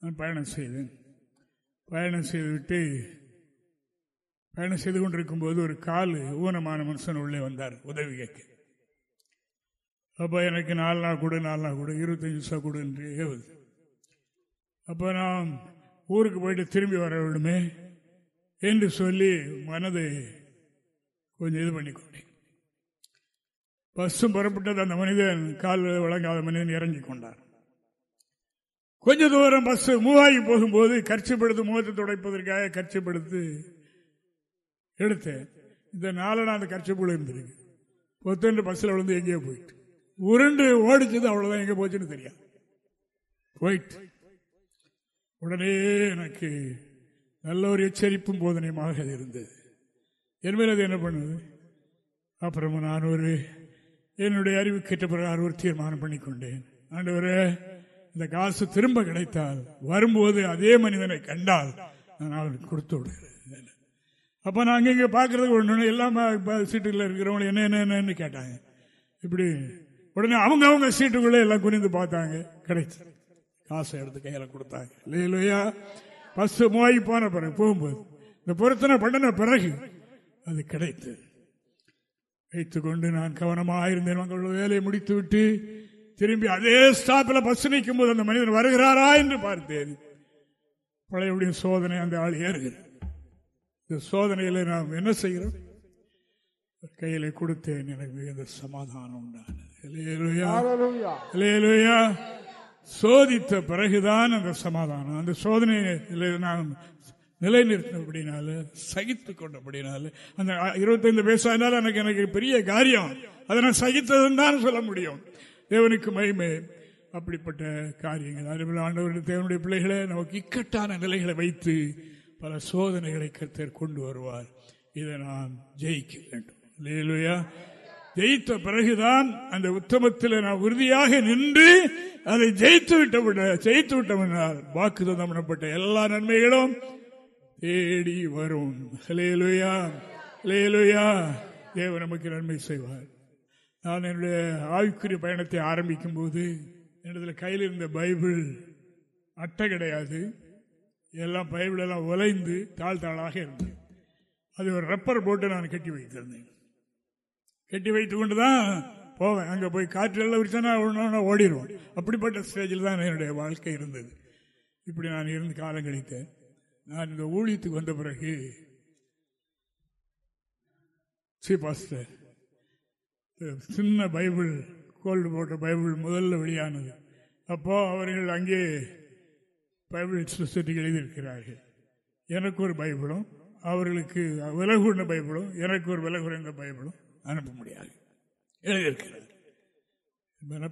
நான் பயணம் செய்தேன். பயணம் செய்துவிட்டு பயணம் செய்து கொண்டிருக்கும் போது ஒரு கால் ஊனமான மனுஷன் உள்ளே வந்தார் உதவி கேட்க. அப்போ எனக்கு நாலு நாள் கூட நாலு நாள் கூட இருபத்தஞ்சு வருஷம் கூட என்று ஏவுது. அப்போ நான் ஊருக்கு போயிட்டு திரும்பி வர வேண்டுமே என்று சொல்லி மனதை கொஞ்சம் இது பண்ணி கொண்டேன் பஸ்ஸும் புறப்பட்டது அந்த மனிதன் கால் வழங்காத மனிதன் இறங்கி கொண்டார் கொஞ்ச தூரம் பஸ் மூவாகி போகும்போது கர்ச்சிப்படுத்து முகத்தை துடைப்பதற்காக கர்ச்சிப்படுத்து எடுத்தேன். இந்த நாளை அந்த கர்ச்சிப்புள்ள இருந்திருக்கு பொத்தன்று பஸ்ஸில் விழுந்து எங்கேயோ போயிட்டு. உருண்டு ஓடிச்சது அவ்வளோதான் எங்கே போச்சுன்னு தெரியாது. போயிட்டு. உடனே எனக்கு நல்ல ஒரு எச்சரிப்பும் போதனையுமாக இருந்தது. என் அது என்ன பண்ணுது? அப்புறமா நான் ஒரு என்னுடைய அறிவு கேட்ட பிறகு ஒரு தீர்மானம் பண்ணிக்கொண்டேன். ஆண்டவரே இந்த காசு திரும்ப கிடைத்தால் வரும்போது அதே மனிதனை கண்டால் நான் அவருக்கு கொடுத்து விடுகிறேன். அப்ப நாங்க இங்க பாக்குறதுக்கு ஒண்ணு எல்லாம் சீட்டுகளில் இருக்கிறவங்க என்ன என்னன்னு கேட்டாங்க. இப்படி உடனே அவங்க அவங்க சீட்டுக்குள்ள எல்லாம் குனிந்து பார்த்தாங்க. கிடைச்சு. காசை எடுத்து கையில கொடுத்தாங்க. இல்லையா பஸ் மூவாகி போன பிறகு போகும்போது இந்த பொருத்தனை பண்ணின பிறகு அது கிடைத்தது. வைத்துக் கொண்டு நான் கவனமாக இருந்தேன் உங்களோட வேலையை முடித்து விட்டு திரும்பி அதே ஸ்டாப்பில் பஸ் நிற்கும் போது அந்த மனிதன் வருகிறாரா என்று பார்த்தேன். பழைய சோதனை அந்த ஆள் ஏறுகிறார் இந்த சோதனையில் நாம் என்ன செய்கிறோம்? கையில கொடுத்தேன் எனக்கு மிகுந்த சமாதானம் உண்டானது. சோதித்த பிறகுதான் அந்த சமாதானம். அந்த சோதனையில் நாம் நிலைநிறுத்தினபடினால சகித்து கொண்டபடினால அந்த இருபத்தைந்து பேசாதால் எனக்கு எனக்கு பெரிய காரியம். அதை நான் சகித்ததுன்னு தான் சொல்ல முடியும். தேவனுக்கு மகிமை. அப்படிப்பட்ட காரியங்கள். அதுபோல ஆண்டவர்கள் தேவனுடைய பிள்ளைகளை நமக்கு இக்கட்டான நிலைகளை வைத்து பல சோதனைகளை கத்தர் கொண்டு வருவார். இதை நாம் ஜெயிக்க வேண்டும். இல்லையா ஜெயித்த பிறகுதான் அந்த உத்தமத்தில் நாம் உறுதியாக நின்று அதை ஜெயித்து விட்ட ஜெயித்து விட்டோம் என்றால் வாக்கு தந்தப்பட்ட எல்லா நன்மைகளும் தேடி வரும். ஹலேலுயா ஹலேலுயா தேவ நமக்கு நன்மை செய்வார். நான் என்னுடைய ஆய்வுக்குரிய பயணத்தை ஆரம்பிக்கும் போது என்னிடத்துல கையில் இருந்த பைபிள் அட்டை கிடையாது. எல்லாம் பைபிளெல்லாம் உலைந்து தாழ் தாளாக இருந்தது. அது ஒரு ரப்பர் போட்டு நான் கட்டி வைத்திருந்தேன். கட்டி வைத்து கொண்டு தான் போவேன். அங்கே போய் காற்றெல்லாம் விரிச்சோன்னா ஒன்று ஓடிடுவோம். அப்படிப்பட்ட ஸ்டேஜில் தான் என்னுடைய வாழ்க்கை இருந்தது. இப்படி நான் இருந்து காலம் கழித்தேன் நான் இந்த ஊழியத்துக்கு வந்த பிறகு சி பாஸ்டர் சின்ன பைபிள் கோல்டு போட்ட பைபிள் முதல்ல வெளியானது. அப்போ அவர்கள் அங்கே பைபிள் சொசைட்டி எழுதியிருக்கிறார்கள். எனக்கு ஒரு பைபிளும் அவர்களுக்கு விலகுண்ட பைபிளும் எனக்கு ஒரு விலை குறைந்த பைபிளும் அனுப்ப முடியாது. எழுதியிருக்கிறது.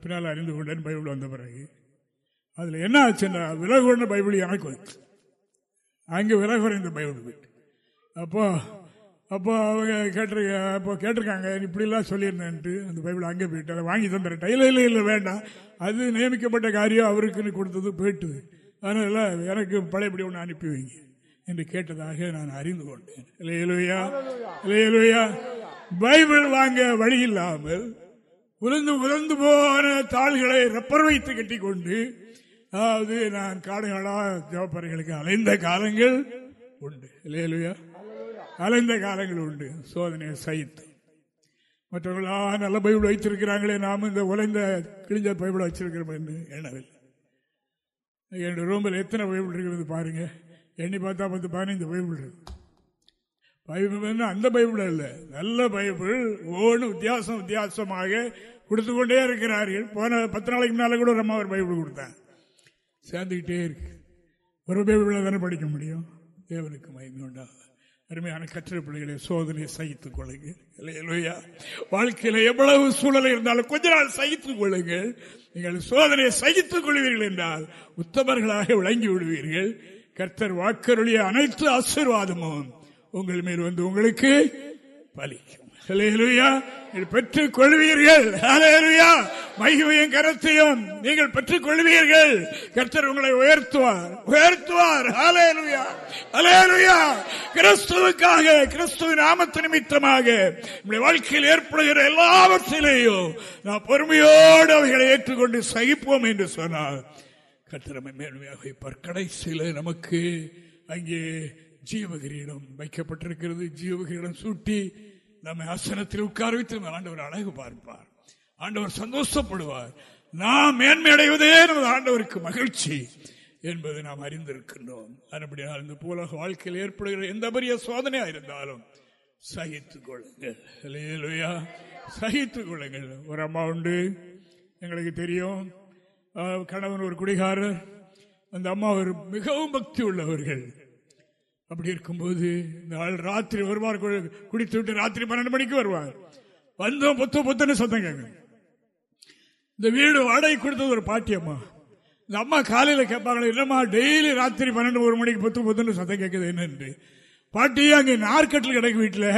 பின்னால் அறிந்து கொண்டேன் பைபிள் வந்த பிறகு. அதில் என்ன ஆச்சுன்னா விலை குறைந்த பைபிள் எனக்கு அங்கே விலை குறைந்த பைபிள் போயிட்டு அப்போ அப்போ அவங்க கேட்டிருக்க அப்போ கேட்டிருக்காங்க இப்படிலாம் சொல்லியிருந்தேன்ட்டு அந்த பைபிள் அங்கே போயிட்டு அதை வாங்கி தந்துடுறேன் இல்லை இல்லை இல்லை வேண்டாம். அது நியமிக்கப்பட்ட காரியம் அவருக்குன்னு கொடுத்தது போயிட்டு. அதனால எனக்கு பழையபடி ஒன்று அனுப்பி வைங்க. என்று கேட்டதாக நான் அறிந்து கொண்டேன். இல்லையா இல்லையா பைபிள் வாங்க வழி இல்லாமல் உலர்ந்து உலர்ந்து போன தாள்களை ரப்பர் வைத்து கட்டி கொண்டு அதாவது நான் காடுகளா ஜோப்பறைகளுக்கு அலைந்த காலங்கள் உண்டு. இல்லையா அலைந்த காலங்கள் உண்டு. சோதனை சகித்து மற்றவர்களா நல்ல பைபிள் வைத்திருக்கிறாங்களே நாம் இந்த உலைந்த கிழிஞ்ச பைபிள் வச்சிருக்கிறோம் என்று எண்ணவில்லை. என்னுடைய ரூமில் எத்தனை பைபிள் இருக்கிறது பாருங்க. எண்ணி பார்த்தா பத்து பதினைந்து பைபிள் இருக்கு. பைபிள் அந்த பைபிள் இல்லை நல்ல பைபிள் ஒவ்வொன்று வித்தியாசம் வித்தியாசமாக கொடுத்து கொண்டே இருக்கிறார்கள். போன பத்து நாளைக்கு முன்னால கூட அம்மா ஒரு பைபிள் கொடுத்தேன். சேர்ந்துக்கிட்டே இருக்கு. ஒரு பைபிள் தானே படிக்க முடியும்? தேவனுக்கு மயங்கி உண்டாகும் அருமையான கற்ற பிள்ளைகளை சோதனையை சகித்துக் கொள்ளுங்கள். வாழ்க்கையில எவ்வளவு சூழலை இருந்தாலும் கொஞ்ச நாள் சகித்துக் கொள்ளுங்கள். நீங்கள் சோதனையை சகித்துக் கொள்வீர்கள் என்றால் உத்தமர்களாக விளங்கி விடுவீர்கள். கர்த்தர் வாக்கருடைய அனைத்து ஆசீர்வாதமும் உங்கள் மேல் வந்து உங்களுக்கு பலிக்க பெற்றுக் கொள்வீர்கள். மைகையும் கருத்தையும் நீங்கள் பெற்றுக் கொள்வீர்கள். கர்த்தர் உங்களை உயர்த்துவார். உயர்த்துவார். கிறிஸ்துவுக்காக கிறிஸ்துவ நாமத்து நிமித்தமாக நம்முடைய வாழ்க்கையில் ஏற்படுகிற எல்லாவற்றிலேயும் நாம் பொறுமையோடு அவைகளை ஏற்றுக்கொண்டு சகிப்போம் என்று சொன்னால் கர்த்தரமை மேன்மையாக பற்கடைசியில் நமக்கு அங்கே ஜீவகிரீடம் வைக்கப்பட்டிருக்கிறது. ஜீவகிரீடம் சூட்டி நம்மை ஆசனத்தில் உட்கார வைத்து ஆண்டவர் அழகு பார்ப்பார். ஆண்டவர் சந்தோஷப்படுவார். நாம் மேன்மை அடைவதே நமது ஆண்டவருக்கு மகிழ்ச்சி என்பதை நாம் அறிந்திருக்கின்றோம். அதுபடியால் இந்த பூலக வாழ்க்கையில் ஏற்படுகிற எந்த பெரிய சோதனையா இருந்தாலும் சகித்துக் கொள்ளுங்கள். சகித்துக் கொள்ளுங்கள். ஒரு அம்மா உண்டு. எங்களுக்கு தெரியும். கணவன் ஒரு குடிகாரர். அந்த அம்மா ஒரு மிகவும் பக்தி உள்ளவர்கள் அப்படி இருக்கும்போது இந்த ஆள் ராத்திரி வருவார் குடித்து விட்டு ராத்திரி பன்னெண்டு மணிக்கு வருவார். வந்தோம் புத்த புத்தன்னு சத்தம் கேட்க இந்த வீடு வாடகை கொடுத்தது ஒரு பாட்டியம்மா இந்த அம்மா காலையில் கேட்பாங்களே என்னம்மா டெய்லி ராத்திரி பன்னெண்டு ஒரு மணிக்கு புத்து புத்துன்னு சத்தம் கேட்குது என்னென்று. பாட்டி அங்கே நார்கட்டில் கிடைக்கும் வீட்டில்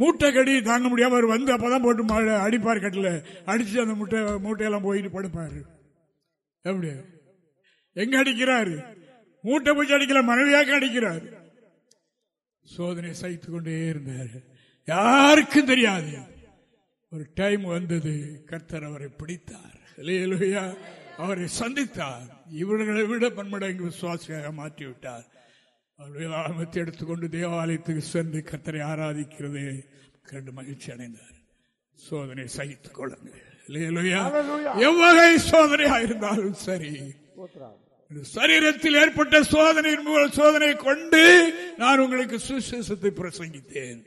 மூட்டை கடி தாங்க முடியாமல் அவர் வந்து அப்பதான் போட்டு அடிப்பார் கட்டில். அடித்து அந்த மூட்டை மூட்டையெல்லாம் போயிட்டு படுப்பார். எப்படி எங்க அடிக்கிறாரு? மூட்டை பூச்சி அடிக்கல மனைவியாக அடிக்கிறார். சோதனை சகித்துக் கொண்டே இருந்தார். யாருக்கும் தெரியாது. ஒரு டைம் வந்தது கர்த்தர் அவரை பிடித்தார். அவரை சந்தித்தார். இவர்களை விட பன்மடங்கு விசுவாசியாக மாற்றிவிட்டார். அவர் எடுத்துக்கொண்டு தேவாலயத்துக்கு சென்று கர்த்தரை ஆராதிக்கிறது கண்டு மகிழ்ச்சி அடைந்தார். சோதனை சகித்துக் கொள்ளுங்கள். எவ்வகை சோதனையா இருந்தாலும் சரி. சரீரத்தில் ஏற்பட்ட சோதனை சோதனை கொண்டு நான் உங்களுக்கு சுசேஷத்தை பிரசங்கித்தேன்.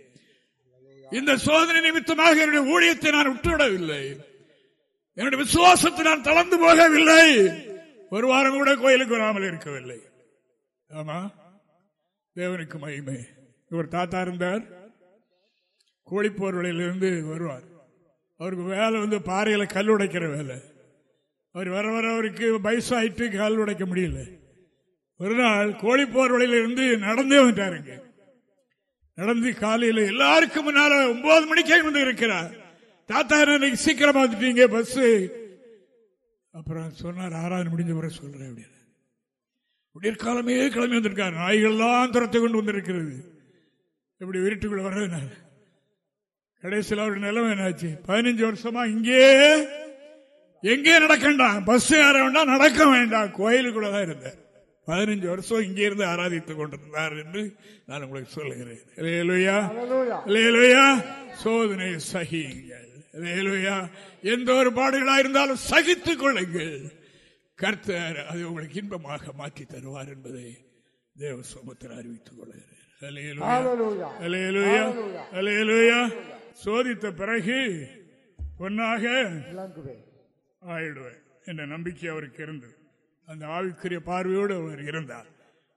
இந்த சோதனை நிமித்தமாக என்னுடைய ஊழியத்தை நான் விட்டுவிடவில்லை. என்னுடைய விசுவாசத்தை நான் தளர்ந்து போகவில்லை. ஒரு வாரம் கூட கோயிலுக்கு வராமல் இருக்கவில்லை. ஆமா? தேவனுக்கு மகிமை. இவர் தாத்தா இருந்தார். கோழிப்போர்வலையிலிருந்து வருவார். அவருக்கு வேலை வந்து பாறையில கல் உடைக்கிற வேலை. அவர் வர வர அவருக்கு வயசாயிட்டு கால் உடைக்க முடியல. ஒரு நாள் கோழிப்போர் வழியிலிருந்து நடந்தே வந்துட்டாருங்க நடந்து காலையில் எல்லாருக்கும் முன்னால ஒன்பது மணிக்கே வந்து இருக்கிறார். தாத்தா இன்னைக்கு சீக்கிரமா வந்துட்டீங்க பஸ் அப்புறம் சொன்னார் ஆறாவது முடிஞ்ச முறை சொல்றேன் அப்படின்னு. விடியற்காலமே கிளம்பி வந்திருக்காரு. நாய்கள்லாம் துரத்தை கொண்டு வந்திருக்கிறது. எப்படி வீட்டுக்குள்ள வர்றதுனால. கடைசியில் அவருடைய நிலைமை என்னாச்சு? பதினஞ்சு வருஷமா இங்கே எங்கே நடக்கண்டாம் பஸ் ஏற வேண்டாம் நடக்க வேண்டாம். கோயிலுக்குள்ள தான் இருந்தார் பதினஞ்சு வருஷம் இங்கே இருந்து ஆராதித்துக் கொண்டிருந்தார் என்று நான் உங்களுக்கு சொல்லுகிறேன். இல்லையா இல்லையா சோதனை சகியுங்கள். இல்லையா எந்த ஒரு பாடுகளா இருந்தாலும் சகித்துக் கொள்ளுங்கள். கர்த்தர் அது உங்களுக்கு இன்பமாக மாற்றி தருவார் என்பதை தேவ சோமத்தில் அறிவித்துக் கொள்கிறேன். சோதித்த பிறகு பொன்னாக ஆயிடுவேன் என்ற நம்பிக்கை அவருக்கு இருந்தது. அந்த ஆவிக்குரிய பார்வையோடு அவர் இருந்தார்.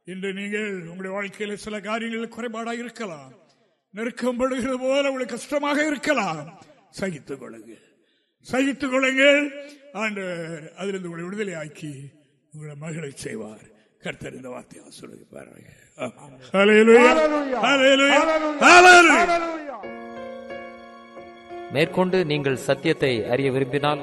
இன்று நீங்கள் உங்களுடைய வாழ்க்கையில் சில காரியங்கள் குறைபாடாக இருக்கலாம். நெருக்கம் படுகிறது போல உங்களுக்கு கஷ்டமாக இருக்கலாம். சகித்துக் கொள்ளுங்கள். சகித்துக் கொள்ளுங்கள். ஆண்டு அதிலிருந்து உங்களை விடுதலை ஆக்கி உங்களை மகளை செய்வார். கர்த்தர் இந்த வார்த்தையை சொல்லுங்க பாருங்க மேற்கொண்டு நீங்கள் சத்தியத்தை அறிய விரும்பினால்